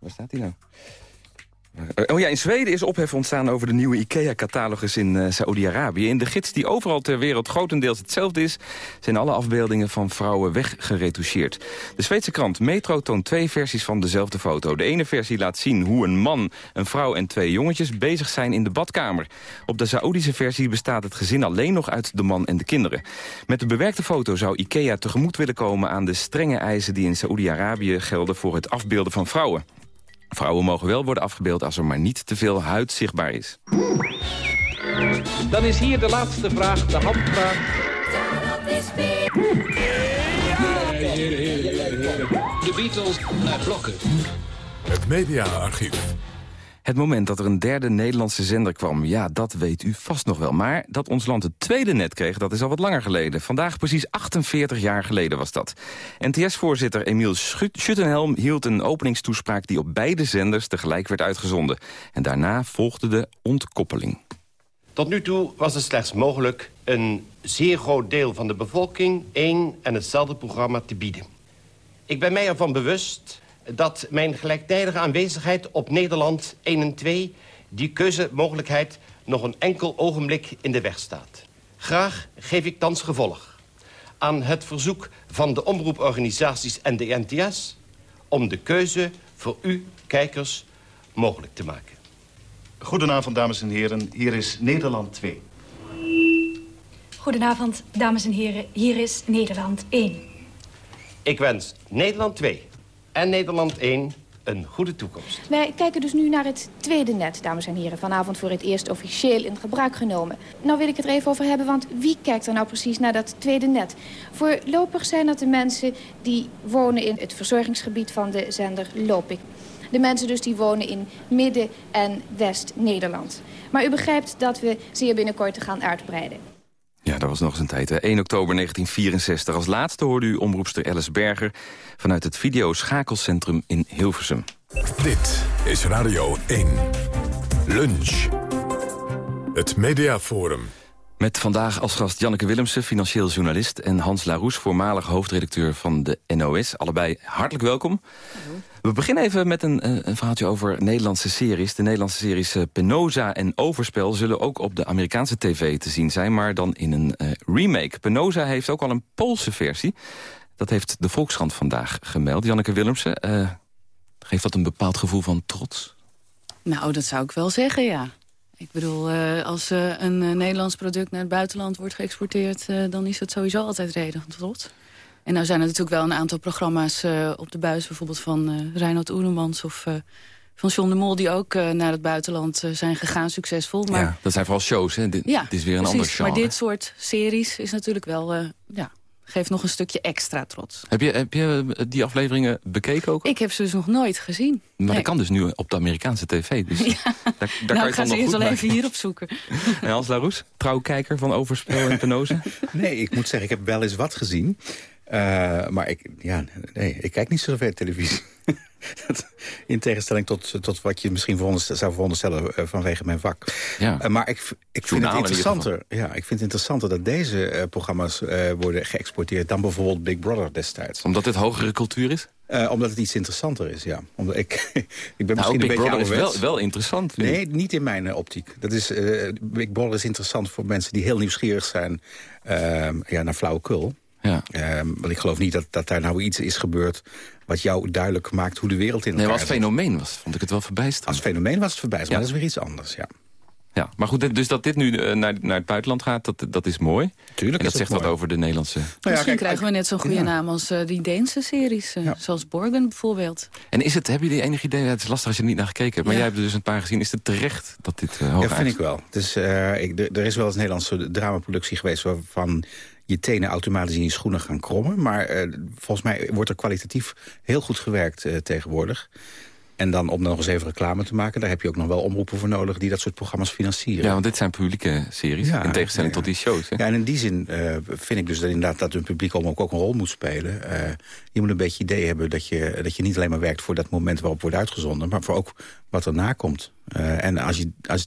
waar staat hij nou? Oh ja, in Zweden is ophef ontstaan over de nieuwe IKEA-catalogus in uh, Saoedi-Arabië. In de gids die overal ter wereld grotendeels hetzelfde is... zijn alle afbeeldingen van vrouwen weggeretoucheerd. De Zweedse krant Metro toont twee versies van dezelfde foto. De ene versie laat zien hoe een man, een vrouw en twee jongetjes... bezig zijn in de badkamer. Op de Saoedische versie bestaat het gezin alleen nog uit de man en de kinderen. Met de bewerkte foto zou IKEA tegemoet willen komen... aan de strenge eisen die in Saoedi-Arabië gelden voor het afbeelden van vrouwen. Vrouwen mogen wel worden afgebeeld als er maar niet te veel huid zichtbaar is. Dan is hier de laatste vraag, de handvraag. De Beatles naar blokken. Het mediaarchief. Het moment dat er een derde Nederlandse zender kwam, ja, dat weet u vast nog wel. Maar dat ons land het tweede net kreeg, dat is al wat langer geleden. Vandaag precies 48 jaar geleden was dat. NTS-voorzitter Emiel Schuttenhelm hield een openingstoespraak... die op beide zenders tegelijk werd uitgezonden. En daarna volgde de ontkoppeling. Tot nu toe was het slechts mogelijk een zeer groot deel van de bevolking... één en hetzelfde programma te bieden. Ik ben mij ervan bewust dat mijn gelijktijdige aanwezigheid op Nederland 1 en 2... die keuzemogelijkheid nog een enkel ogenblik in de weg staat. Graag geef ik thans gevolg aan het verzoek van de omroeporganisaties en de NTS... om de keuze voor u, kijkers, mogelijk te maken. Goedenavond, dames en heren. Hier is Nederland 2. Goedenavond, dames en heren. Hier is Nederland 1. Ik wens Nederland 2 en Nederland 1 een goede toekomst. Wij kijken dus nu naar het tweede net, dames en heren. Vanavond voor het eerst officieel in gebruik genomen. Nou wil ik het er even over hebben, want wie kijkt er nou precies naar dat tweede net? Voorlopig zijn dat de mensen die wonen in het verzorgingsgebied van de zender Lopik. De mensen dus die wonen in Midden- en West-Nederland. Maar u begrijpt dat we zeer binnenkort gaan uitbreiden. Ja, dat was nog eens een tijd. Hè? 1 oktober 1964. Als laatste hoorde u omroepster Alice Berger... vanuit het videoschakelcentrum in Hilversum. Dit is Radio 1. Lunch. Het Mediaforum. Met vandaag als gast Janneke Willemsen, financieel journalist... en Hans Laroes, voormalig hoofdredacteur van de NOS. Allebei hartelijk welkom. We beginnen even met een, eh, een, verhaaltje over Nederlandse series. De Nederlandse series eh, Penosa en Overspel zullen ook op de Amerikaanse tv te zien zijn... maar dan in een uh, remake. Penosa heeft ook al een Poolse versie. Dat heeft de Volkskrant vandaag gemeld. Janneke Willemsen, geeft dat een bepaald gevoel van trots? Nou, dat zou ik wel zeggen, ja. Ik bedoel, als een Nederlands product naar het buitenland wordt geëxporteerd... dan is het sowieso altijd reden trots. En nou zijn er natuurlijk wel een aantal programma's op de buis... bijvoorbeeld van uh, Reinhard Oeremans of van John de Mol... die ook naar het buitenland zijn gegaan, succesvol. Maar, ja, dat zijn vooral shows, hè? Dit, ja, dit is weer een precies, ander genre. Maar dit soort series is natuurlijk wel... ja, geeft nog een stukje extra trots. Heb je, heb je die afleveringen bekeken ook? Ik heb ze dus nog nooit gezien. Maar nee. dat kan dus nu op de Amerikaanse tv. Dus <laughs> ja. daar, daar nou, kan je ik ga ze eerst maken. even hier opzoeken. <laughs> En Hans Laroes, trouwkijker van Overspel en Penose? <laughs> Nee, ik moet zeggen, ik heb wel eens wat gezien. Uh, maar ik, ja, nee, ik kijk niet zoveel televisie. <laughs> In tegenstelling tot, tot wat je misschien veronderstel, zou veronderstellen uh, vanwege mijn vak. Ja. Uh, maar ik, ik vind het interessanter. Ja, ik vind het interessanter dat deze programma's worden geëxporteerd dan bijvoorbeeld Big Brother destijds. Omdat het hogere cultuur is? omdat het iets interessanter is, ja. Omdat ik, <laughs> ik ben nou, misschien Big een beetje Brother is wel, wel interessant. Nee, niet in mijn optiek. Dat is, Big Brother is interessant voor mensen die heel nieuwsgierig zijn ja, naar flauwekul. Ja. Um, want ik geloof niet dat, dat daar nou iets is gebeurd... wat jou duidelijk maakt hoe de wereld in elkaar Nee, als fenomeen was, vond ik het wel verbijsterend. Als fenomeen was het verbijsterend, Ja. maar dat is weer iets anders, ja. Ja, maar goed, dus dat dit nu eh, naar, naar het buitenland gaat, dat, dat is mooi. Tuurlijk en dat is zegt wat over de Nederlandse... Misschien krijgen we net zo'n goede naam als uh, die Deense series. Uh, Zoals Borgen bijvoorbeeld. En is het, hebben jullie enig idee, het is lastig als je er niet naar gekeken hebt... maar Ja. jij hebt er dus een paar gezien, is het terecht dat dit uh, hoog Ja, vind ik wel. Dus, uh, ik, er er is wel eens een Nederlandse dramaproductie geweest... waarvan je tenen automatisch in je schoenen gaan krommen. Maar uh, volgens mij wordt er kwalitatief heel goed gewerkt uh, tegenwoordig. En dan om nog eens even reclame te maken... daar heb je ook nog wel omroepen voor nodig die dat soort programma's financieren. Ja, want dit zijn publieke series, Ja, in tegenstelling ja. tot die shows. Hè? Ja, en in die zin uh, vind ik dus dat inderdaad dat een publiek ook, ook een rol moet spelen. Uh, je moet een beetje idee hebben dat je, dat je niet alleen maar werkt voor dat moment waarop wordt uitgezonden, maar voor ook wat erna komt. Uh, en als je, als,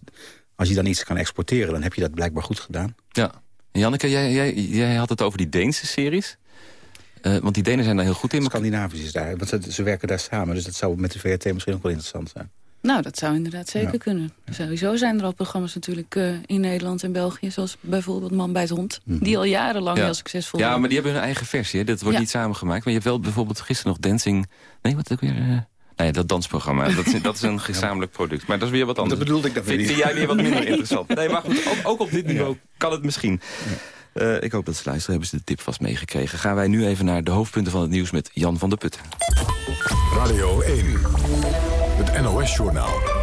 als je dan iets kan exporteren, dan heb je dat blijkbaar goed gedaan. Ja. Janneke, jij, jij, jij had het over die Deense series. Uh, want die Denen zijn daar heel goed in. Scandinavisch is daar, want ze, ze werken daar samen. Dus dat zou met de VRT misschien ook wel interessant zijn. Nou, dat zou inderdaad zeker kunnen. Sowieso zijn er al programma's natuurlijk uh, in Nederland en België... zoals bijvoorbeeld Man bij het Hond, Mhm. die al jarenlang Ja. heel succesvol Ja, maar die hebben hun eigen versie. Hè? Dat wordt Ja. niet samengemaakt. Maar je hebt wel bijvoorbeeld gisteren nog Dancing... Nee, wat ook weer... Nee, dat dansprogramma. Dat is, dat is een gezamenlijk product. Maar dat is weer wat anders. Dat bedoelde ik dan weer Vind, niet. vind jij weer wat minder interessant. Nee, maar goed, ook, ook op dit niveau kan het misschien. Eh, ik hoop dat ze luisteren. Hebben ze de tip vast meegekregen. Gaan wij nu even naar de hoofdpunten van het nieuws met Jan van der Putten. Radio 1. Het NOS-journaal.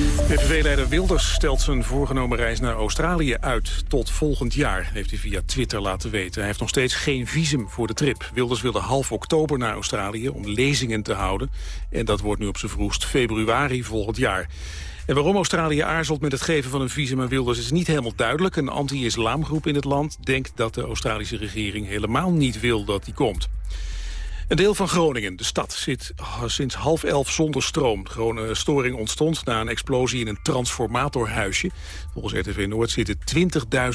PVV-leider Wilders stelt zijn voorgenomen reis naar Australië uit tot volgend jaar, heeft hij via Twitter laten weten. Hij heeft nog steeds geen visum voor de trip. Wilders wilde half oktober naar Australië om lezingen te houden. En dat wordt nu op zijn vroegst februari volgend jaar. En waarom Australië aarzelt met het geven van een visum aan Wilders is niet helemaal duidelijk. Een anti-islamgroep in het land denkt dat de Australische regering helemaal niet wil dat hij komt. Een deel van Groningen, de stad, zit sinds half elf zonder stroom. De gewone storing ontstond na een explosie in een transformatorhuisje. Volgens RTV Noord zitten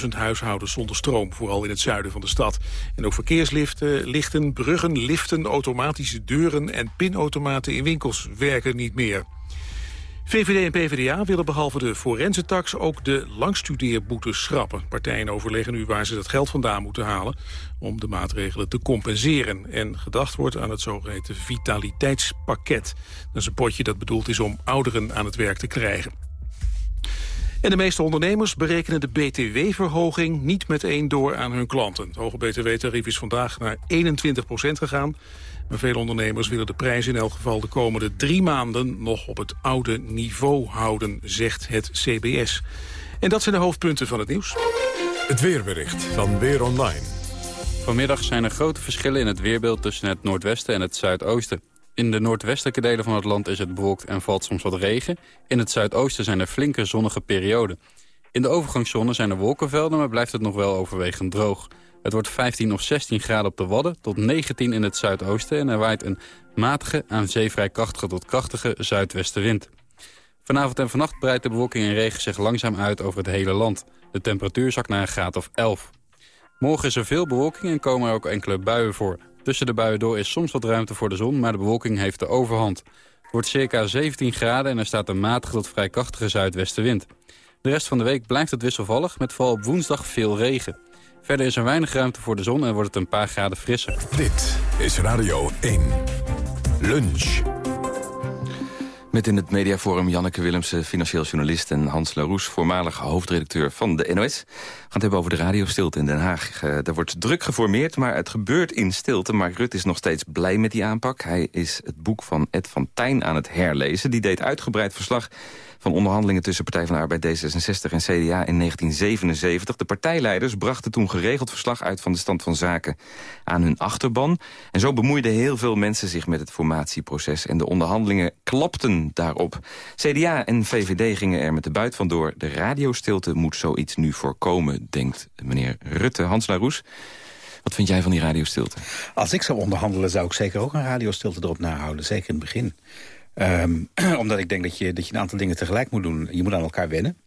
20.000 huishoudens zonder stroom, vooral in het zuiden van de stad. En ook verkeersliften, lichten, bruggen, liften, automatische deuren en pinautomaten in winkels werken niet meer. VVD en PvdA willen behalve de forensentax ook de langstudeerboetes schrappen. Partijen overleggen nu waar ze dat geld vandaan moeten halen om de maatregelen te compenseren. En gedacht wordt aan het zogeheten vitaliteitspakket. Dat is een potje dat bedoeld is om ouderen aan het werk te krijgen. En de meeste ondernemers berekenen de btw-verhoging niet meteen door aan hun klanten. Het hoge btw-tarief is vandaag naar 21% gegaan. Maar veel ondernemers willen de prijs in elk geval de komende drie maanden nog op het oude niveau houden, zegt het CBS. En dat zijn de hoofdpunten van het nieuws. Het weerbericht van Weer Online. Vanmiddag zijn er grote verschillen in het weerbeeld tussen het noordwesten en het zuidoosten. In de noordwestelijke delen van het land is het bewolkt en valt soms wat regen. In het zuidoosten zijn er flinke zonnige perioden. In de overgangszone zijn er wolkenvelden, maar blijft het nog wel overwegend droog. Het wordt 15 of 16 graden op de Wadden tot 19 in het zuidoosten... en er waait een matige, aan zee vrij krachtige tot krachtige zuidwestenwind. Vanavond en vannacht breidt de bewolking en regen zich langzaam uit over het hele land. De temperatuur zakt naar een graad of 11. Morgen is er veel bewolking en komen er ook enkele buien voor. Tussen de buien door is soms wat ruimte voor de zon, maar de bewolking heeft de overhand. Het wordt circa 17 graden en er staat een matige tot vrij krachtige zuidwestenwind. De rest van de week blijft het wisselvallig, met vooral op woensdag veel regen. Verder is er weinig ruimte voor de zon en wordt het een paar graden frisser. Dit is Radio 1. Lunch. Met in het mediaforum Janneke Willemsen, financieel journalist... en Hans Laroes, voormalig hoofdredacteur van de NOS. We gaan het hebben over de radiostilte in Den Haag. Uh, er wordt druk geformeerd, maar het gebeurt in stilte. Mark Rutte is nog steeds blij met die aanpak. Hij is het boek van Ed van Tijn aan het herlezen. Die deed uitgebreid verslag van onderhandelingen tussen Partij van de Arbeid D66 en CDA in 1977. De partijleiders brachten toen geregeld verslag uit van de stand van zaken aan hun achterban. En zo bemoeiden heel veel mensen zich met het formatieproces. En de onderhandelingen klapten daarop. CDA en VVD gingen er met de buit vandoor. De radiostilte moet zoiets nu voorkomen, denkt meneer Rutte. Hans Laroes, wat vind jij van die radiostilte? Als ik zou onderhandelen zou ik zeker ook een radiostilte erop nahouden. Zeker in het begin. Um, <clears throat> omdat ik denk dat je, dat je een aantal dingen tegelijk moet doen. Je moet aan elkaar wennen.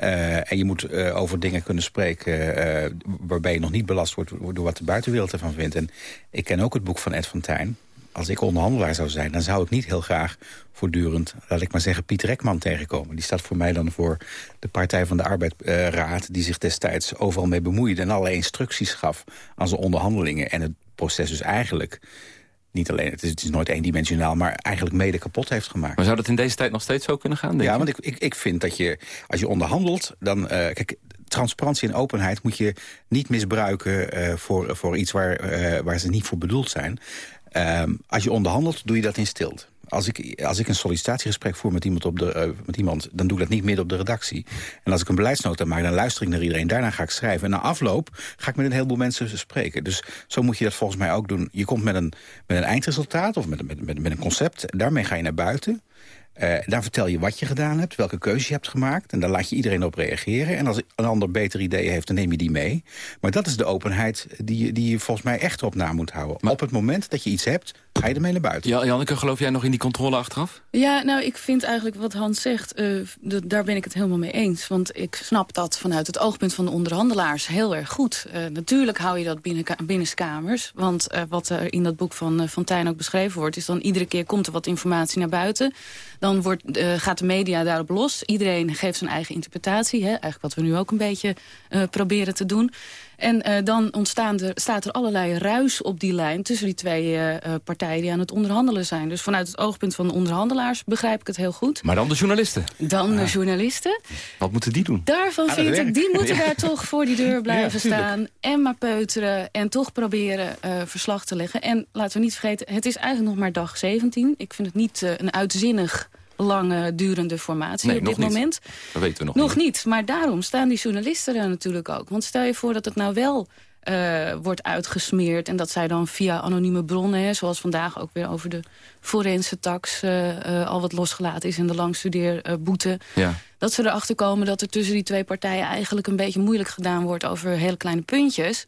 Uh, en je moet uh, over dingen kunnen spreken uh, waarbij je nog niet belast wordt door wat de buitenwereld ervan vindt. En ik ken ook het boek van Ed van Tijn. Als ik onderhandelaar zou zijn, dan zou ik niet heel graag voortdurend, laat ik maar zeggen, Piet Rekman tegenkomen. Die staat voor mij dan voor de Partij van de Arbeidraad, die zich destijds overal mee bemoeide en allerlei instructies gaf aan zijn onderhandelingen. En het proces dus eigenlijk niet alleen, het is, het is nooit eendimensionaal, maar eigenlijk mede kapot heeft gemaakt. Maar zou dat in deze tijd nog steeds zo kunnen gaan? Denk ja, je? want ik, ik, ik vind dat je, als je onderhandelt, dan... Uh, kijk, transparantie en openheid moet je niet misbruiken uh, voor, voor iets waar, uh, waar ze niet voor bedoeld zijn. Um, als je onderhandelt, doe je dat in stilte. Als ik, als ik een sollicitatiegesprek voer met iemand, op de, uh, met iemand, dan doe ik dat niet midden op de redactie. En als ik een beleidsnota maak, dan luister ik naar iedereen. Daarna ga ik schrijven. En na afloop ga ik met een heleboel mensen spreken. Dus zo moet je dat volgens mij ook doen. Je komt met een, met een eindresultaat of met, met, met, met een concept. Daarmee ga je naar buiten. Uh, daar vertel je wat je gedaan hebt, welke keuze je hebt gemaakt. En daar laat je iedereen op reageren. En als een ander beter ideeën heeft, dan neem je die mee. Maar dat is de openheid die, die je volgens mij echt op na moet houden. op het moment dat je iets hebt, ga je ermee naar buiten. Ja, Janneke, geloof jij nog in die controle achteraf? Ja, nou, ik vind eigenlijk wat Hans zegt, uh, daar ben ik het helemaal mee eens. Want ik snap dat vanuit het oogpunt van de onderhandelaars heel erg goed. Uh, natuurlijk hou je dat binnen, binnenskamers. Want wat er in dat boek van Fontijn ook beschreven wordt... is dan iedere keer komt er wat informatie naar buiten... Dan wordt, uh, gaat de media daarop los. Iedereen geeft zijn eigen interpretatie. Hè? Eigenlijk wat we nu ook een beetje uh, proberen te doen. En uh, dan ontstaan er, staat er allerlei ruis op die lijn... tussen die twee uh, partijen die aan het onderhandelen zijn. Dus vanuit het oogpunt van de onderhandelaars begrijp ik het heel goed. Maar dan de journalisten? Dan de journalisten. Wat moeten die doen? Daarvan vind ik, die moeten <laughs> daar toch voor die deur blijven ja, staan. En maar peuteren en toch proberen uh, verslag te leggen. En laten we niet vergeten, het is eigenlijk nog maar dag 17. Ik vind het niet een uitzinnig lange durende formatie nee, op dit niet. moment. Dat weten we nog, nog niet. Maar daarom staan die journalisten er natuurlijk ook. Want stel je voor dat het nou wel uh, wordt uitgesmeerd... en dat zij dan via anonieme bronnen... Hè, zoals vandaag ook weer over de forense tax... Uh, uh, al wat losgelaten is in de langstudeerboete... Ja. dat ze erachter komen dat er tussen die twee partijen... eigenlijk een beetje moeilijk gedaan wordt over hele kleine puntjes...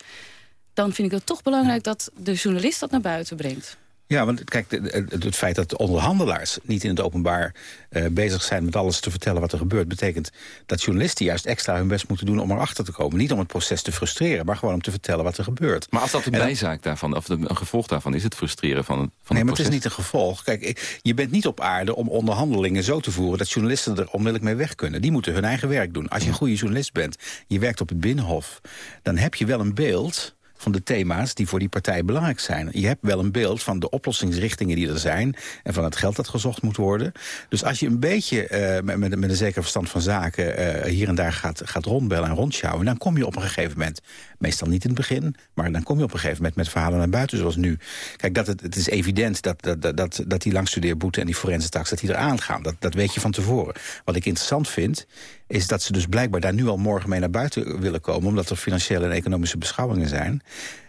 dan vind ik het toch belangrijk dat de journalist dat naar buiten brengt. Ja, want kijk, het, het, feit dat de onderhandelaars niet in het openbaar uh, bezig zijn met alles te vertellen wat er gebeurt, betekent dat journalisten juist extra hun best moeten doen om erachter te komen. Niet om het proces te frustreren, maar gewoon om te vertellen wat er gebeurt. Maar als dat een bijzaak daarvan, of een gevolg daarvan is, het frustreren van, van Nee, maar het is niet een gevolg. Kijk, je bent niet op aarde om onderhandelingen zo te voeren dat journalisten er onmiddellijk mee weg kunnen. Die moeten hun eigen werk doen. Als je een goede journalist bent, je werkt op het Binnenhof, dan heb je wel een beeld van de thema's die voor die partij belangrijk zijn. Je hebt wel een beeld van de oplossingsrichtingen die er zijn... en van het geld dat gezocht moet worden. Dus als je een beetje uh, met, met, een zeker verstand van zaken... Uh, hier en daar gaat, gaat rondbellen en rondschouwen... dan kom je op een gegeven moment, meestal niet in het begin... maar dan kom je op een gegeven moment met verhalen naar buiten zoals nu. Kijk, dat het, het is evident dat, dat, dat, dat die langstudeerboete en die forense tax... dat die eraan gaan, dat, dat weet je van tevoren. Wat ik interessant vind is dat ze dus blijkbaar daar nu al morgen mee naar buiten willen komen... omdat er financiële en economische beschouwingen zijn.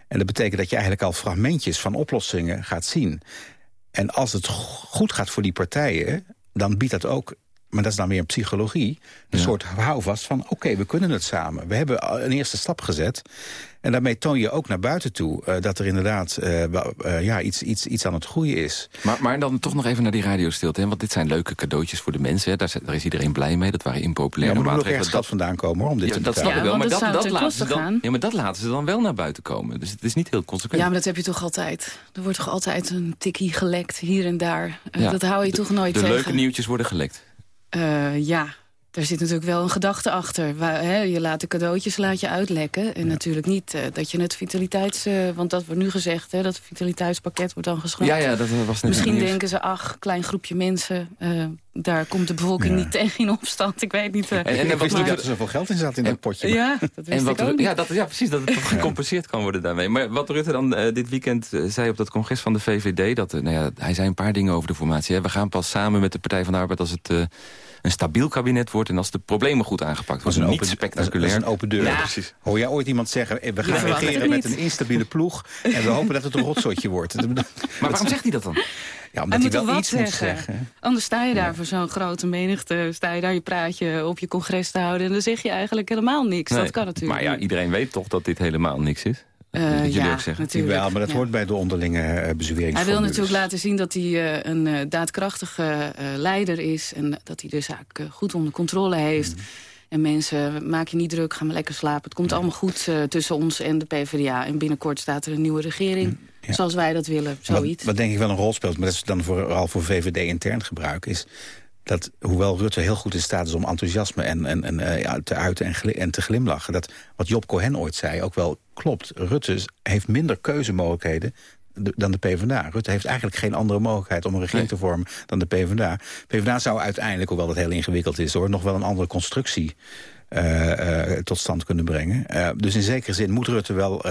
En dat betekent dat je eigenlijk al fragmentjes van oplossingen gaat zien. En als het goed gaat voor die partijen, dan biedt dat ook maar dat is dan meer psychologie, een ja. soort houvast van... oké, okay, we kunnen het samen. We hebben een eerste stap gezet. En daarmee toon je ook naar buiten toe uh, dat er inderdaad uh, uh, ja, iets, iets, iets aan het groeien is. Maar, maar dan toch nog even naar die radiostilte. Hè? Want dit zijn leuke cadeautjes voor de mensen. Hè? Daar, daar is iedereen blij mee. Dat waren impopulaire ja, maar maatregelen. dat vandaan komen hoor, om dit ja, te dat snap ik wel. Maar dat, dat, laten ze dan, ja, maar dat laten ze dan wel naar buiten komen. Dus het is niet heel consequent. Ja, maar dat heb je toch altijd. Er wordt toch altijd een tikkie gelekt hier en daar. Ja, dat hou je de, toch nooit de tegen. De leuke nieuwtjes worden gelekt. Uh, ja, daar zit natuurlijk wel een gedachte achter. Waar, hè, je laat de cadeautjes laat je uitlekken. En ja. natuurlijk niet uh, dat je het vitaliteits... Uh, want dat wordt nu gezegd, hè, dat vitaliteitspakket wordt dan geschrapt. Ja, ja, dat was Misschien denken ze, ach, klein groepje mensen... Uh, daar komt de bevolking ja. niet tegen in opstand. Ik weet niet. en, en, en wist niet dat er zoveel geld in zat in dat potje. Ja, dat wist en wat, ik ook ja, dat, ja, precies, dat het gecompenseerd kan worden daarmee. Maar wat Rutte dan dit weekend zei op dat congres van de VVD... Dat, nou ja, hij zei een paar dingen over de formatie. Hè. We gaan pas samen met de Partij van de Arbeid als het een stabiel kabinet wordt... en als de problemen goed aangepakt worden. Dat niet spectaculair. Dat is een open deur. Ja. Precies. Hoor jij ooit iemand zeggen... we gaan Ja, regeren met een instabiele ploeg... en we hopen dat het een rotzotje wordt. <laughs> Maar waarom zegt hij dat dan? Ja, omdat Hij hij, moet wel iets moet zeggen? zeggen. Anders sta je daar voor zo'n grote menigte. Sta je daar je praatje op je congres te houden. En dan zeg je eigenlijk helemaal niks. Nee. Dat kan natuurlijk Maar ja, iedereen weet toch dat dit helemaal niks is? Eh, dat ja, ook zeggen. natuurlijk. Jawel, maar dat Ja. hoort bij de onderlinge uh, Hij wil natuurlijk laten zien dat hij eh, een eh, daadkrachtige eh, leider is. En dat hij de zaak eh, goed onder controle heeft. Mhm. En mensen, maak je niet druk, ga maar lekker slapen. Het komt allemaal goed eh, tussen ons en de PvdA. En binnenkort staat er een nieuwe regering. Zoals wij dat willen, Wat, zoiets. wat denk ik wel een rol speelt, maar dat is dan vooral voor VVD intern gebruik... is dat hoewel Rutte heel goed in staat is om enthousiasme en, en, en, eh, ja, te uiten en, te glimlachen... dat wat Job Cohen ooit zei ook wel klopt. Rutte heeft minder keuzemogelijkheden de- dan de PvdA. Rutte heeft eigenlijk geen andere mogelijkheid om een regering te vormen dan de PvdA. PvdA zou uiteindelijk, hoewel dat heel ingewikkeld is... hoor, nog wel een andere constructie eh, eh, tot stand kunnen brengen. Dus in zekere zin moet Rutte wel...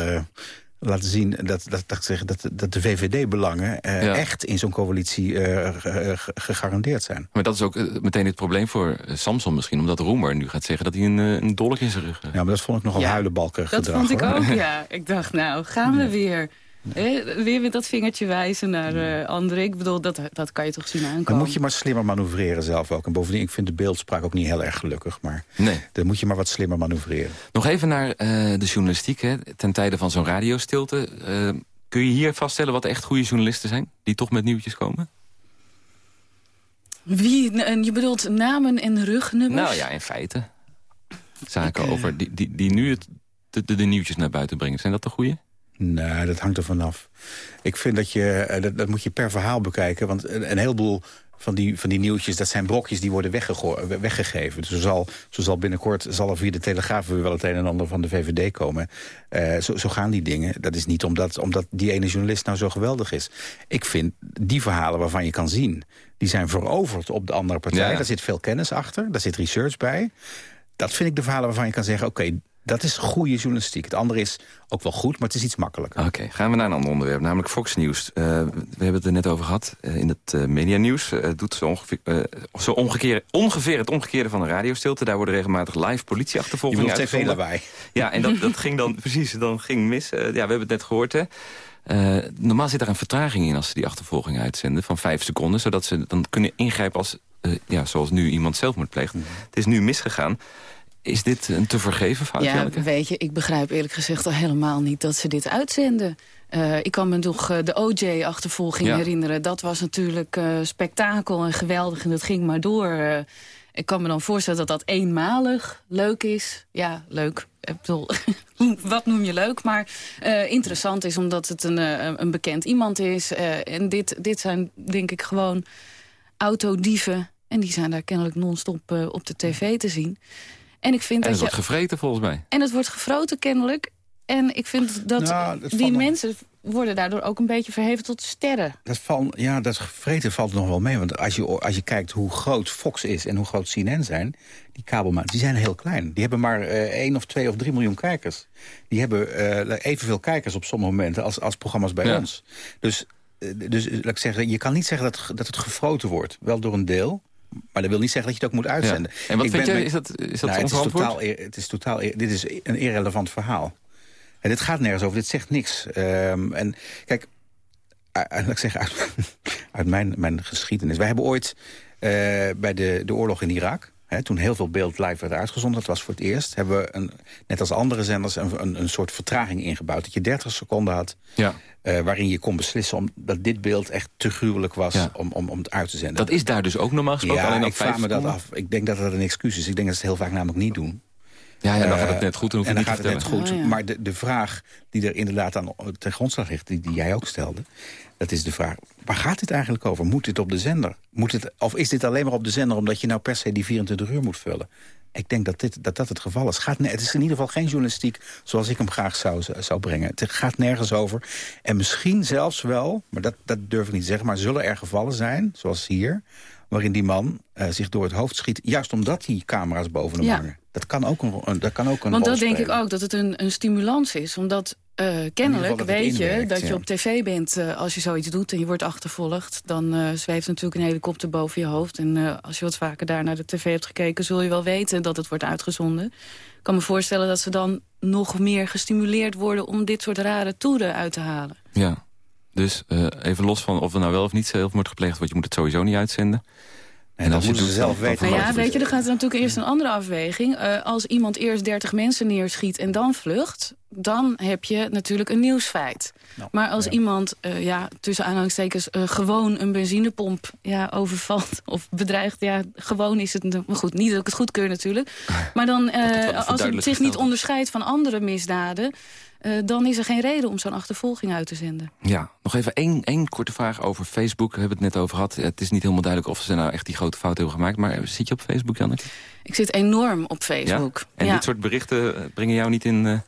eh, laten zien dat, dat, dat, ik zeg, dat, dat de VVD-belangen eh, Ja. echt in zo'n coalitie eh, ge- gegarandeerd zijn. Maar dat is ook eh, meteen het probleem voor eh, Samson misschien. Omdat Roemer nu gaat zeggen dat hij een, eh, een dolk in zijn rug heeft. Ja, maar dat vond ik nogal Ja, huilenbalkerig Dat gedrag. vond ik hoor. ook, <laughs> ja. Ik dacht, nou, gaan we weer. Eh, weer met dat vingertje wijzen naar uh, anderen. Ik bedoel, dat, dat kan je toch zien aankomen. Dan moet je maar slimmer manoeuvreren zelf ook. En bovendien, ik vind de beeldspraak ook niet heel erg gelukkig. Maar nee. dan moet je maar wat slimmer manoeuvreren. Nog even naar uh, de journalistiek. Hè. Ten tijde van zo'n radiostilte. kun je hier vaststellen wat echt goede journalisten zijn? Die toch met nieuwtjes komen? Wie? Je bedoelt namen en rugnummers? Nou ja, in feite. Zaken over die, die, die nu het, de, de, de nieuwtjes naar buiten brengen. Zijn dat de goede? Nee, dat hangt er vanaf. Ik vind dat je, dat, dat moet je per verhaal bekijken. Want een, een heleboel van die, van die nieuwtjes, dat zijn brokjes die worden weggegeven. Dus zo zal, zo zal binnenkort zal er via de Telegraaf weer wel het een en ander van de VVD komen. Uh, zo, zo gaan die dingen. Dat is niet omdat, omdat die ene journalist nou zo geweldig is. Ik vind die verhalen waarvan je kan zien... die zijn veroverd op de andere partij. Ja. Daar zit veel kennis achter, daar zit research bij. Dat vind ik de verhalen waarvan je kan zeggen... oké, dat is goede journalistiek. Het andere is ook wel goed, maar het is iets makkelijker. Oké, gaan we naar een ander onderwerp, namelijk Fox News. Uh, we hebben het er net over gehad uh, in het uh, media nieuws. doet zo ongeveer, zo ongeveer, ongeveer het omgekeerde van een radiostilte. Daar worden regelmatig live politieachtervolgingen uitgezonden. tv-lawaai. Ja, en dat, dat <laughs> ging dan precies, dan ging mis. ja, we hebben het net gehoord, hè. normaal zit daar een vertraging in als ze die achtervolging uitzenden van vijf seconden. Zodat ze dan kunnen ingrijpen als, ja, zoals nu iemand zelf moet plegen. Mhm. Het is nu misgegaan. Is dit een te vergeven fout? Ja, weet je, ik begrijp eerlijk gezegd al helemaal niet dat ze dit uitzenden. Uh, ik kan me nog uh, de OJ-achtervolging herinneren. Dat was natuurlijk uh, spektakel en geweldig en dat ging maar door. ik kan me dan voorstellen dat dat eenmalig leuk is. Ja, leuk. Ik bedoel, <laughs> wat noem je leuk? Maar interessant is omdat het een, een bekend iemand is. en dit, dit zijn denk ik gewoon autodieven. En die zijn daar kennelijk non-stop op de tv te zien. En, ik vind en dat het wordt gevreten volgens mij. En het wordt gefroten kennelijk. En ik vind dat nou, die mensen worden daardoor ook een beetje verheven tot sterren. Dat valt, ja, dat gevreten valt nog wel mee. Want als je, als je kijkt hoe groot Fox is en hoe groot CNN zijn... die kabelmakers, die zijn heel klein. Die hebben maar uh, 1 of 2 of 3 miljoen kijkers. Die hebben uh, evenveel kijkers op sommige momenten als, als programma's bij ons. Dus, uh, dus laat ik zeggen, je kan niet zeggen dat, dat het gefroten wordt. Wel door een deel, maar dat wil niet zeggen dat je het ook moet uitzenden. En wat vind je, is dat, is dat nou, het is totaal, het is totaal, Dit is een irrelevant verhaal. En dit gaat nergens over, dit zegt niks. Um, en kijk, laat ik zeggen, uit, <laughs> uit mijn, mijn geschiedenis. Wij hebben ooit uh, bij de, de oorlog in Irak... He, toen heel veel beeld live werd uitgezonden, dat was voor het eerst... hebben we, een, net als andere zenders, een, een, een soort vertraging ingebouwd. Dat je 30 seconden had ja. Uh, waarin je kon beslissen omdat dit beeld echt te gruwelijk was ja. om, om, om het uit te zenden. Dat is daar dus ook normaal gesproken? Ja, alleen ik vraag me dat af. Ik denk dat dat een excuus is. Ik denk dat ze het heel vaak namelijk niet doen. Ja, ja dan gaat het net goed. Dan en dan gaat het net goed. Oh, maar de, de vraag die er inderdaad aan ten grondslag ligt, die, die jij ook stelde... dat is de vraag, waar gaat dit eigenlijk over? Moet dit op de zender? Moet het, of is dit alleen maar op de zender omdat je nou per se die 24 uur moet vullen? Ik denk dat dit, dat, dat het geval is. Gaat, het is in ieder geval geen journalistiek zoals ik hem graag zou, zou brengen. Het gaat nergens over. En misschien zelfs wel, maar dat, dat durf ik niet te zeggen... maar zullen er gevallen zijn, zoals hier... waarin die man uh, zich door het hoofd schiet... juist omdat die camera's boven hem ja. hangen. Dat kan ook een, dat kan ook een Want dat denk ik ook, dat het een, een stimulans is. Omdat uh, kennelijk weet je dat je op tv bent uh, als je zoiets doet en je wordt achtervolgd. Dan uh, zweeft natuurlijk een helikopter boven je hoofd. En als je wat vaker daar naar de tv hebt gekeken, zul je wel weten dat het wordt uitgezonden. Ik kan me voorstellen dat ze dan nog meer gestimuleerd worden om dit soort rare toeren uit te halen. Ja, dus even los van of er nou wel of niet zelf wordt gepleegd, want je moet het sowieso niet uitzenden. En, en als je ze zelf weten. Nou ja, weet je, dan gaat er natuurlijk eerst een andere afweging. Uh, als iemand eerst 30 mensen neerschiet en dan vlucht... dan heb je natuurlijk een nieuwsfeit. Nou, maar als ja. iemand, uh, ja, tussen aanhalingstekens... Uh, gewoon een benzinepomp ja, overvalt <laughs> of bedreigt... ja, gewoon is het... Maar goed, niet dat ik het goedkeur natuurlijk. <laughs> Maar dan, als het zich niet onderscheidt van andere misdaden... Dan is er geen reden om zo'n achtervolging uit te zenden. Ja, nog even één, één korte vraag over Facebook. We hebben het net over gehad. Het is niet helemaal duidelijk of ze nou echt die grote fout hebben gemaakt. Maar zit je op Facebook, Janneke? Ik zit enorm op Facebook. Ja? En ja. dit soort berichten eh, brengen jou niet in...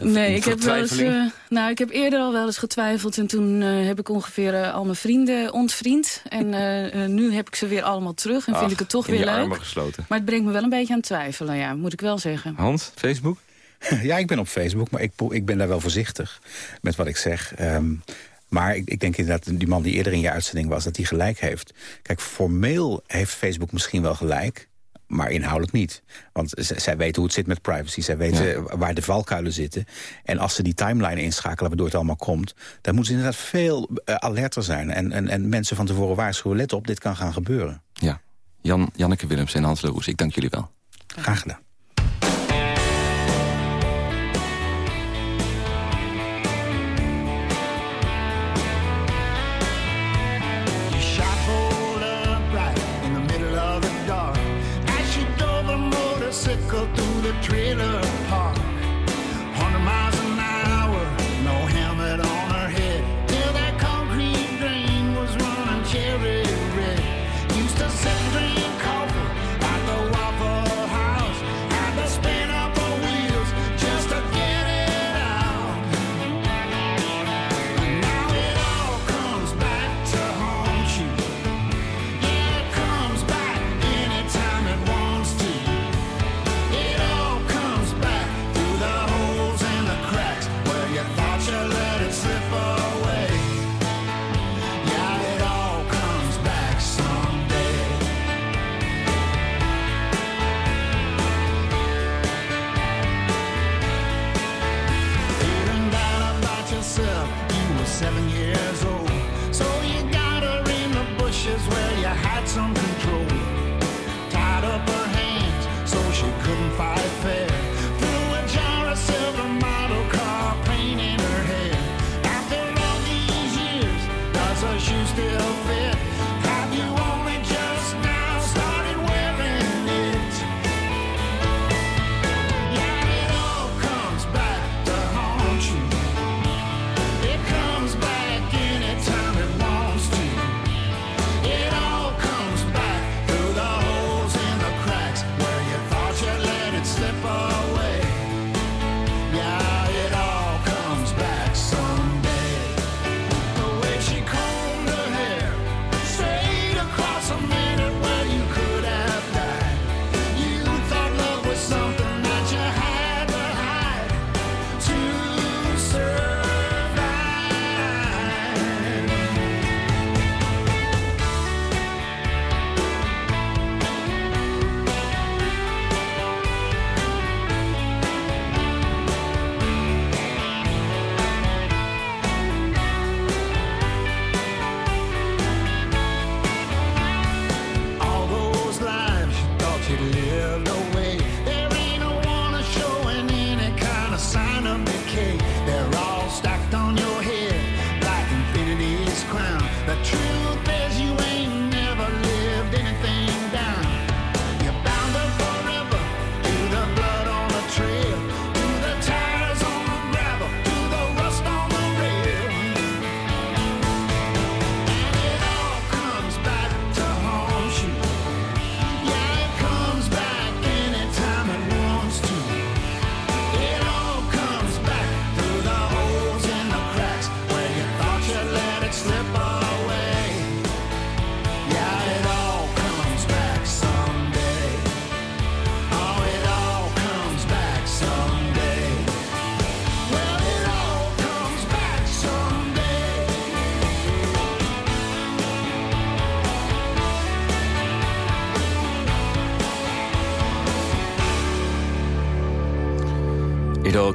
Nee, ik heb, wel eens, uh, nou, ik heb eerder al wel eens getwijfeld. En toen uh, heb ik ongeveer uh, al mijn vrienden ontvriend. En <laughs> nu heb ik ze weer allemaal terug. En Ach, vind ik het toch weer leuk. Gesloten. Maar het brengt me wel een beetje aan twijfelen, ja, moet ik wel zeggen. Hans, Facebook? <laughs> Ja, ik ben op Facebook, maar ik, ik ben daar wel voorzichtig met wat ik zeg. Um, maar ik, ik denk inderdaad, die man die eerder in je uitzending was... dat hij gelijk heeft. Kijk, formeel heeft Facebook misschien wel gelijk maar inhoudelijk niet. Want zij weten hoe het zit met privacy. Zij weten waar de valkuilen zitten. En als ze die timeline inschakelen waardoor het allemaal komt... dan moeten ze inderdaad veel uh, alerter zijn. En, en, en mensen van tevoren waarschuwen, let op, dit kan gaan gebeuren. Ja. Jan, Janneke Willems en Hans Leroes, ik dank jullie wel. Graag gedaan.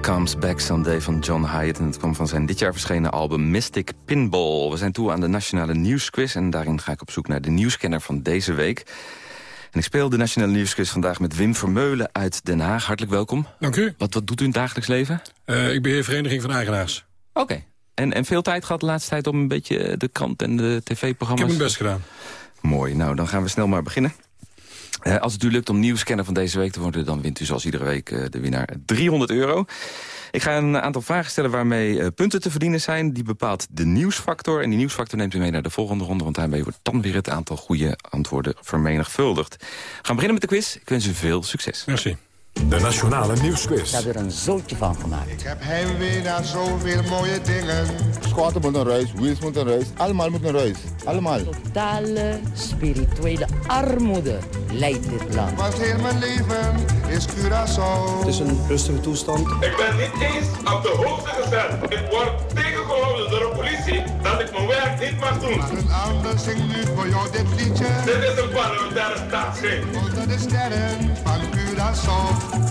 Comes Back Someday van John Hyatt. En het kwam van zijn dit jaar verschenen album Mystic Pinball. We zijn toe aan de Nationale Nieuwsquiz. En daarin ga ik op zoek naar de nieuwscanner van deze week. En ik speel de Nationale Nieuwsquiz vandaag met Wim Vermeulen uit Den Haag. Hartelijk welkom. Dank u. Wat, wat doet u in het dagelijks leven? Eh, ik beheer Vereniging van Eigenaars. Oké. En, en veel tijd gehad de laatste tijd om een beetje de krant en de Ik tv-programma's... heb mijn best gedaan. Mooi. Nou, dan gaan we snel maar beginnen. Eh, als het u lukt om nieuwscanner van deze week te worden... dan wint u zoals iedere week eh, de winnaar 300 euro. Ik ga een aantal vragen stellen waarmee eh, punten te verdienen zijn. Die bepaalt de nieuwsfactor. En die nieuwsfactor neemt u mee naar de volgende ronde... want daarmee wordt dan weer het aantal goede antwoorden vermenigvuldigd. We gaan beginnen met de quiz. Ik wens u veel succes. Merci. De Nationale Nieuwsquiz. Ik heb er een zootje van gemaakt. Ik heb heimwee naar zoveel mooie dingen. Squatten moet een reis, Wheels moet een reis. Allemaal moet een reis. Allemaal. Totale spirituele armoede leidt dit land. Want heel mijn leven is Curaçao. Het is een rustige toestand. Ik ben niet eens op de hoogte gezet. Ik word tegengehouden dat ik mijn werk niet mag doen. Maar een ander zingt nu voor jou dit liedje. Dit is een parlementaire staatsgreep. Onder de sterren van Curaçao.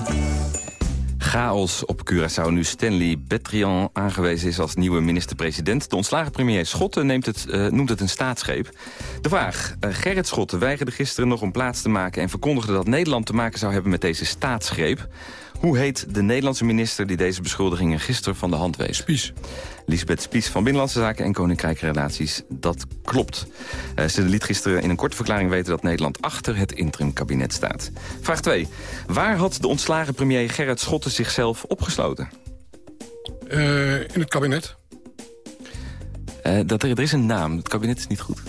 Chaos op Curaçao nu Stanley Betrian aangewezen is als nieuwe minister-president. De ontslagen premier Schotten neemt het, eh, noemt het een staatsgreep. De vraag, eh, Gerrit Schotten weigerde gisteren nog om plaats te maken... en verkondigde dat Nederland te maken zou hebben met deze staatsgreep. Hoe heet de Nederlandse minister die deze beschuldigingen gisteren van de hand wees? Spies. Lisbeth Spies van Binnenlandse Zaken en Koninkrijkrelaties. Dat klopt. Eh, ze liet gisteren in een korte verklaring weten dat Nederland achter het interimkabinet staat. Vraag 2. Waar had de ontslagen premier Gerrit Schotten zichzelf opgesloten? Eh, in het kabinet. Eh, dat er, er is een naam. Het kabinet is niet goed.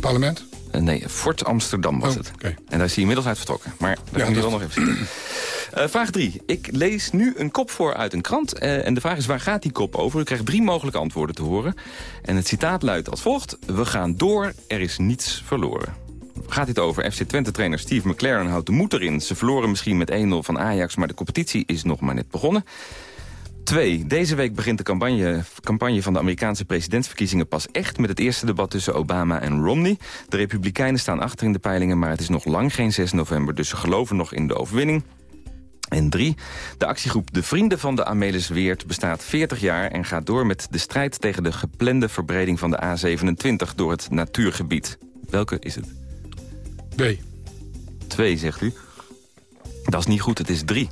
Parlement. Eh, nee, Fort Amsterdam was Oh, het. En daar is hij inmiddels uit vertrokken. Maar daar Ja, gaan we dat- wel nog even zien. Eh, vraag 3. Ik lees nu een kop voor uit een krant. eh, en de vraag is, waar gaat die kop over? U krijgt drie mogelijke antwoorden te horen. En het citaat luidt als volgt. We gaan door, er is niets verloren. Gaat dit over? FC Twente-trainer Steve McLaren houdt de moed erin. Ze verloren misschien met 1-0 van Ajax, maar de competitie is nog maar net begonnen. 2. Deze week begint de campagne, campagne van de Amerikaanse presidentsverkiezingen pas echt... met het eerste debat tussen Obama en Romney. De Republikeinen staan achter in de peilingen... maar het is nog lang geen 6 november, dus ze geloven nog in de overwinning. En drie, de actiegroep De Vrienden van de Amelis Weert bestaat 40 jaar... en gaat door met de strijd tegen de geplande verbreding van de A27 door het natuurgebied. Welke is het? B. Twee, zegt u. Dat is niet goed, het is drie.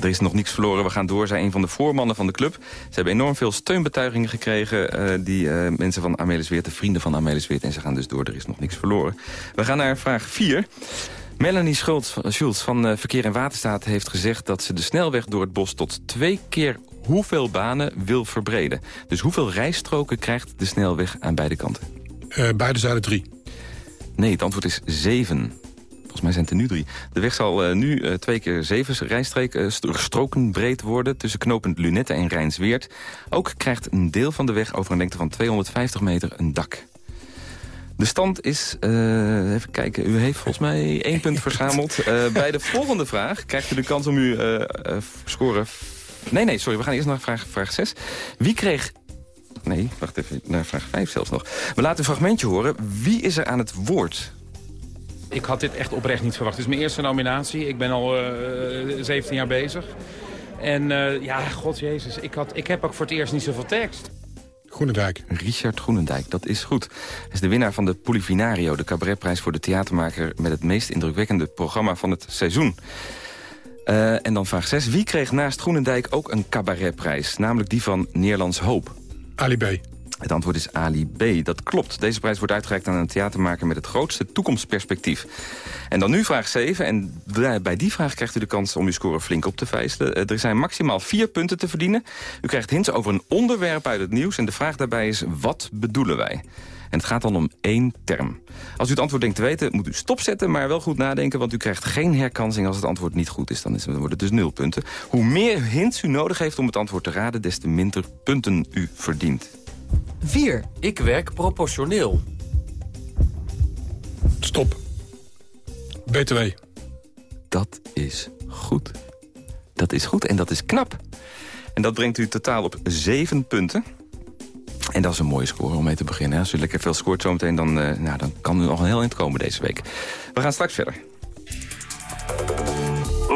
Er is nog niks verloren, we gaan door, zei een van de voormannen van de club. Ze hebben enorm veel steunbetuigingen gekregen... eh, die eh, mensen van Amelis Weert, de vrienden van Amelis Weert... en ze gaan dus door, er is nog niks verloren. We gaan naar vraag 4. Melanie Schultz, Schultz van eh, Verkeer en Waterstaat heeft gezegd... dat ze de snelweg door het bos tot twee keer hoeveel banen wil verbreden. Dus hoeveel rijstroken krijgt de snelweg aan beide kanten? Eh, beide zijden drie. Nee, het antwoord is zeven. Volgens mij zijn er nu drie. De weg zal eh, nu eh, twee keer zeven rijstreken eh, st- stroken breed worden... tussen knooppunt Lunette en Rijnsweert. Ook krijgt een deel van de weg over een lengte van 250 meter een dak. De stand is, even kijken, u heeft volgens mij één punt verzameld. Bij de volgende vraag krijgt u de kans om u scoren... Nee, nee, sorry, we gaan eerst naar vraag, vraag 6. Wie kreeg... Nee, wacht even, naar vraag 5 zelfs nog. We laten een fragmentje horen. Wie is er aan het woord? Ik had dit echt oprecht niet verwacht. Het is mijn eerste nominatie. Ik ben al eh 17 jaar bezig. En eh, ja, god jezus, ik, had, ik heb ook voor het eerst niet zoveel tekst. Groenendijk. Richard Groenendijk, dat is goed. Hij is de winnaar van de Polivinario, de cabaretprijs voor de theatermaker... met het meest indrukwekkende programma van het seizoen. Eh, en dan vraag 6. Wie kreeg naast Groenendijk ook een cabaretprijs? Namelijk die van Nederlands Hoop. Ali B. Het antwoord is Ali B. Dat klopt. Deze prijs wordt uitgereikt aan een theatermaker met het grootste toekomstperspectief. En dan nu vraag 7. En bij die vraag krijgt u de kans om uw score flink op te vijzelen. Eh, Er zijn maximaal vier punten te verdienen. U krijgt hints over een onderwerp uit het nieuws. En de vraag daarbij is, wat bedoelen wij? En het gaat dan om één term. Als u het antwoord denkt te weten, moet u stopzetten... maar wel goed nadenken, want u krijgt geen herkansing... als het antwoord niet goed is. Dan, is, dan wordt het dus nul punten. Hoe meer hints u nodig heeft om het antwoord te raden... des te minder punten u verdient. 4. Ik werk proportioneel. Stop. BTW. Dat is goed. Dat is goed en dat is knap. En dat brengt u totaal op zeven punten. En dat is een mooie score om mee te beginnen. Als u lekker veel scoort zometeen, dan, eh, nou, dan kan u nog een heel eind komen deze week. We gaan straks verder.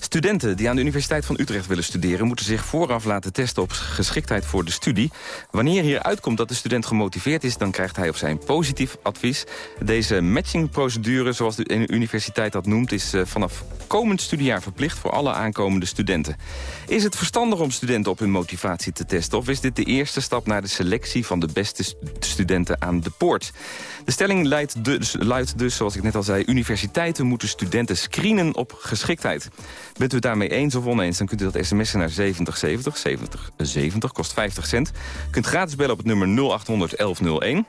Studenten die aan de Universiteit van Utrecht willen studeren... moeten zich vooraf laten testen op geschiktheid voor de studie. Wanneer hier uitkomt dat de student gemotiveerd is... dan krijgt hij of zij een positief advies. Deze matchingprocedure, zoals de universiteit dat noemt... is eh, vanaf komend studiejaar verplicht voor alle aankomende studenten. Is het verstandig om studenten op hun motivatie te testen... of is dit de eerste stap naar de selectie van de beste stu- studenten aan de poort? De stelling luidt dus, luidt dus, zoals ik net al zei... universiteiten moeten studenten screenen op geschiktheid. Bent u het daarmee eens of oneens, dan kunt u dat sms'en naar 7070. 7070 kost 50 cent. U kunt gratis bellen op het nummer 0800 1101.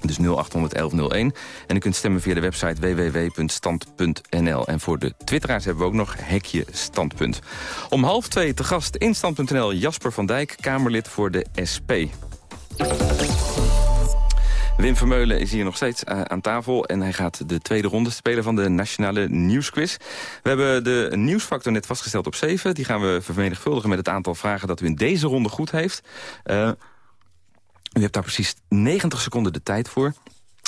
Dus 081101. En u kunt stemmen via de website www.stand.nl. En voor de twitteraars hebben we ook nog Hekje Standpunt. Om half twee te gast in Stand.nl Jasper van Dijk, Kamerlid voor de SP. Wim Vermeulen is hier nog steeds eh, aan tafel en hij gaat de tweede ronde spelen van de Nationale Nieuwsquiz. We hebben de nieuwsfactor net vastgesteld op 7. Die gaan we vermenigvuldigen met het aantal vragen dat u in deze ronde goed heeft. Uh, u hebt daar precies 90 seconden de tijd voor.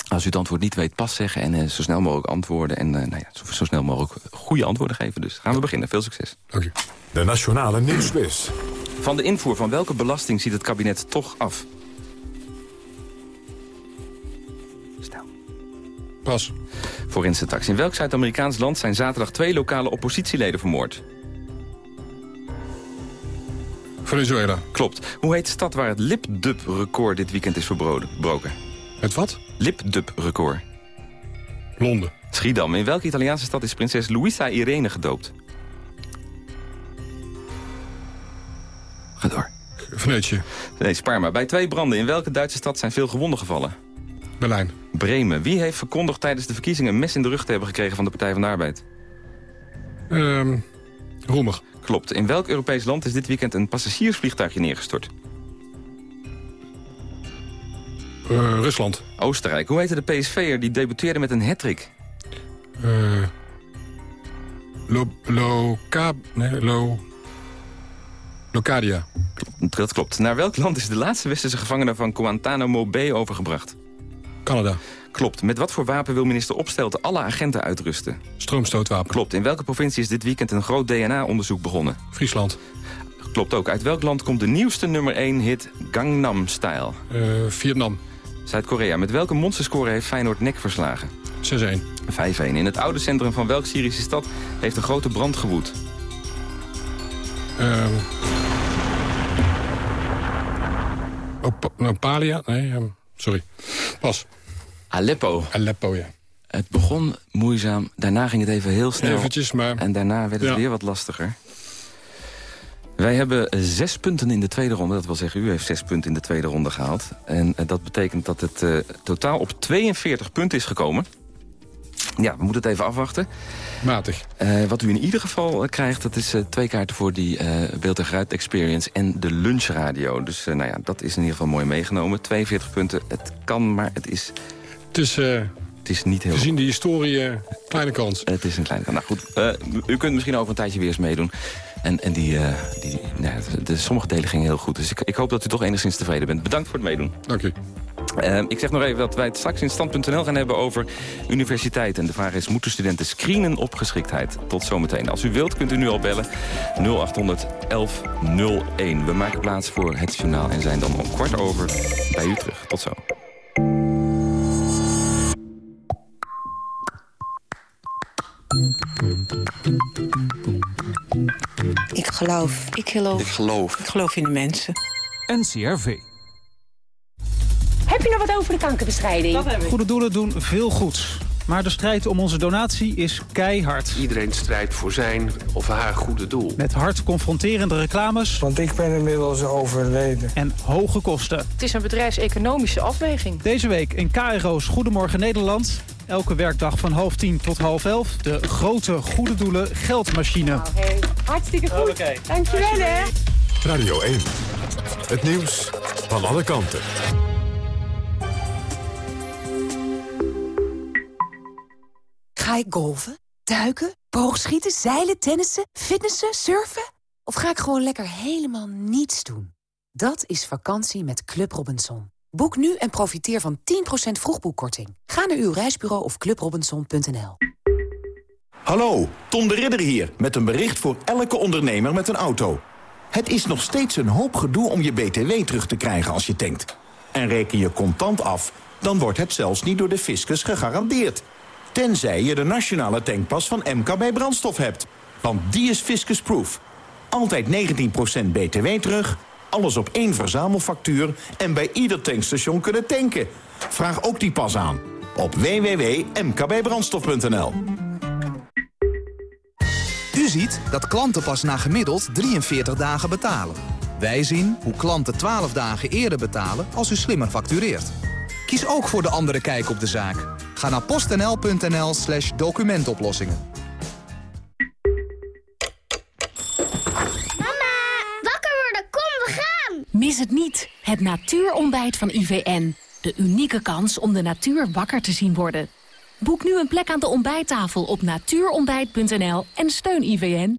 Als u het antwoord niet weet, pas zeggen en uh, zo snel mogelijk antwoorden. En uh, nou ja, zo, zo, snel mogelijk goede antwoorden geven. Dus gaan we beginnen. Veel succes. Dank u. De Nationale Nieuwsquiz. Van de invoer van welke belasting ziet het kabinet toch af? Pas. Forense tax. In welk Zuid-Amerikaans land zijn zaterdag twee lokale oppositieleden vermoord? Venezuela. Klopt. Hoe heet de stad waar het lipdub-record dit weekend is verbroken? Het wat? Lipdub-record. Londen. Schiedam. In welke Italiaanse stad is prinses Luisa Irene gedoopt? Ga door. Venetië. Nee, Parma. Bij twee branden in welke Duitse stad zijn veel gewonden gevallen? Berlijn. Bremen. Wie heeft verkondigd tijdens de verkiezingen een mes in de rug te hebben gekregen van de Partij van de Arbeid? Um, Roemer. Klopt. In welk Europees land is dit weekend een passagiersvliegtuigje neergestort? Uh, Rusland. Oostenrijk. Hoe heette de PSV'er die debuteerde met een hattrick? Uh, lo, loca, nee, lo, Locadia. Dat klopt. Naar welk land is de laatste westerse gevangene van Guantanamo Bay overgebracht? Canada. Klopt. Met wat voor wapen wil minister Opstelten alle agenten uitrusten? Stroomstootwapen. Klopt. In welke provincie is dit weekend een groot DNA-onderzoek begonnen? Friesland. Klopt ook. Uit welk land komt de nieuwste nummer 1 hit Gangnam Style? Uh, Vietnam. Zuid-Korea. Met welke monsterscore heeft Feyenoord nek verslagen? 6-1. 5-1. In het oude centrum van welk Syrische stad heeft een grote brand gewoed? Uh, Op Opalia? Nee, um, sorry. Pas. Aleppo. Aleppo, ja. Het begon moeizaam, daarna ging het even heel snel. Eventjes, maar... En daarna werd het Ja. weer wat lastiger. Wij hebben zes punten in de tweede ronde. Dat wil zeggen, u heeft zes punten in de tweede ronde gehaald. En eh, dat betekent dat het eh, totaal op 42 punten is gekomen. Ja, we moeten het even afwachten. Matig. Eh, wat u in ieder geval krijgt, dat is twee kaarten voor die beeld- en geluid-experience en de lunchradio. Dus nou ja, dat is in ieder geval mooi meegenomen. 42 punten, het kan, maar het is, Het is, eh, het is niet heel... gezien die historie, eh, kleine kans. Het is een kleine kans. Nou goed, eh, u kunt misschien over een tijdje weer eens meedoen. En, en die, die, nou, ja, de, de, sommige delen gingen heel goed. Dus ik, ik hoop dat u toch enigszins tevreden bent. Bedankt voor het meedoen. Dank u. Eh, ik zeg nog even dat wij het straks in stand.nl gaan hebben over universiteit. En de vraag is, moeten studenten screenen op geschiktheid? Tot zometeen. Als u wilt, kunt u nu al bellen 0800 1101. We maken plaats voor het journaal en zijn dan om kwart over bij u terug. Tot zo. Ik geloof. Ik geloof. Ik geloof. Ik geloof in de mensen. NCRV. Heb je nog wat over de kankerbestrijding? Goede doelen doen veel goeds. Maar de strijd om onze donatie is keihard. Iedereen strijdt voor zijn of haar goede doel. Met hard confronterende reclames. Want ik ben inmiddels overleden. En hoge kosten. Het is een bedrijfseconomische afweging. Deze week in KRO's Goedemorgen Nederland. Elke werkdag van half tien tot half elf. De grote goede doelen geldmachine. Hey, hartstikke goed. Dankjewel hè. Radio 1. Het nieuws van alle kanten. Ga ik golven, duiken, boogschieten, zeilen, tennissen, fitnessen, surfen? Of ga ik gewoon lekker helemaal niets doen? Dat is vakantie met Club Robinson. Boek nu en profiteer van 10% vroegboekkorting. Ga naar uw reisbureau of clubrobinson.nl. Hallo, Tom de Ridder hier met een bericht voor elke ondernemer met een auto. Het is nog steeds een hoop gedoe om je BTW terug te krijgen als je tankt. En reken je contant af, dan wordt het zelfs niet door de fiscus gegarandeerd. Tenzij je de nationale tankpas van MKB Brandstof hebt. Want die is fiscusproof. Altijd 19% BTW terug, alles op één verzamelfactuur... en bij ieder tankstation kunnen tanken. Vraag ook die pas aan op www.mkbbrandstof.nl. U ziet dat klanten pas na gemiddeld 43 dagen betalen. Wij zien hoe klanten 12 dagen eerder betalen als u slimmer factureert. Kies ook voor de andere kijk op de zaak. Ga naar postnl.nl slash documentoplossingen. Mis het niet, het natuurontbijt van IVN. De unieke kans om de natuur wakker te zien worden. Boek nu een plek aan de ontbijttafel op natuurontbijt.nl en steun IVN.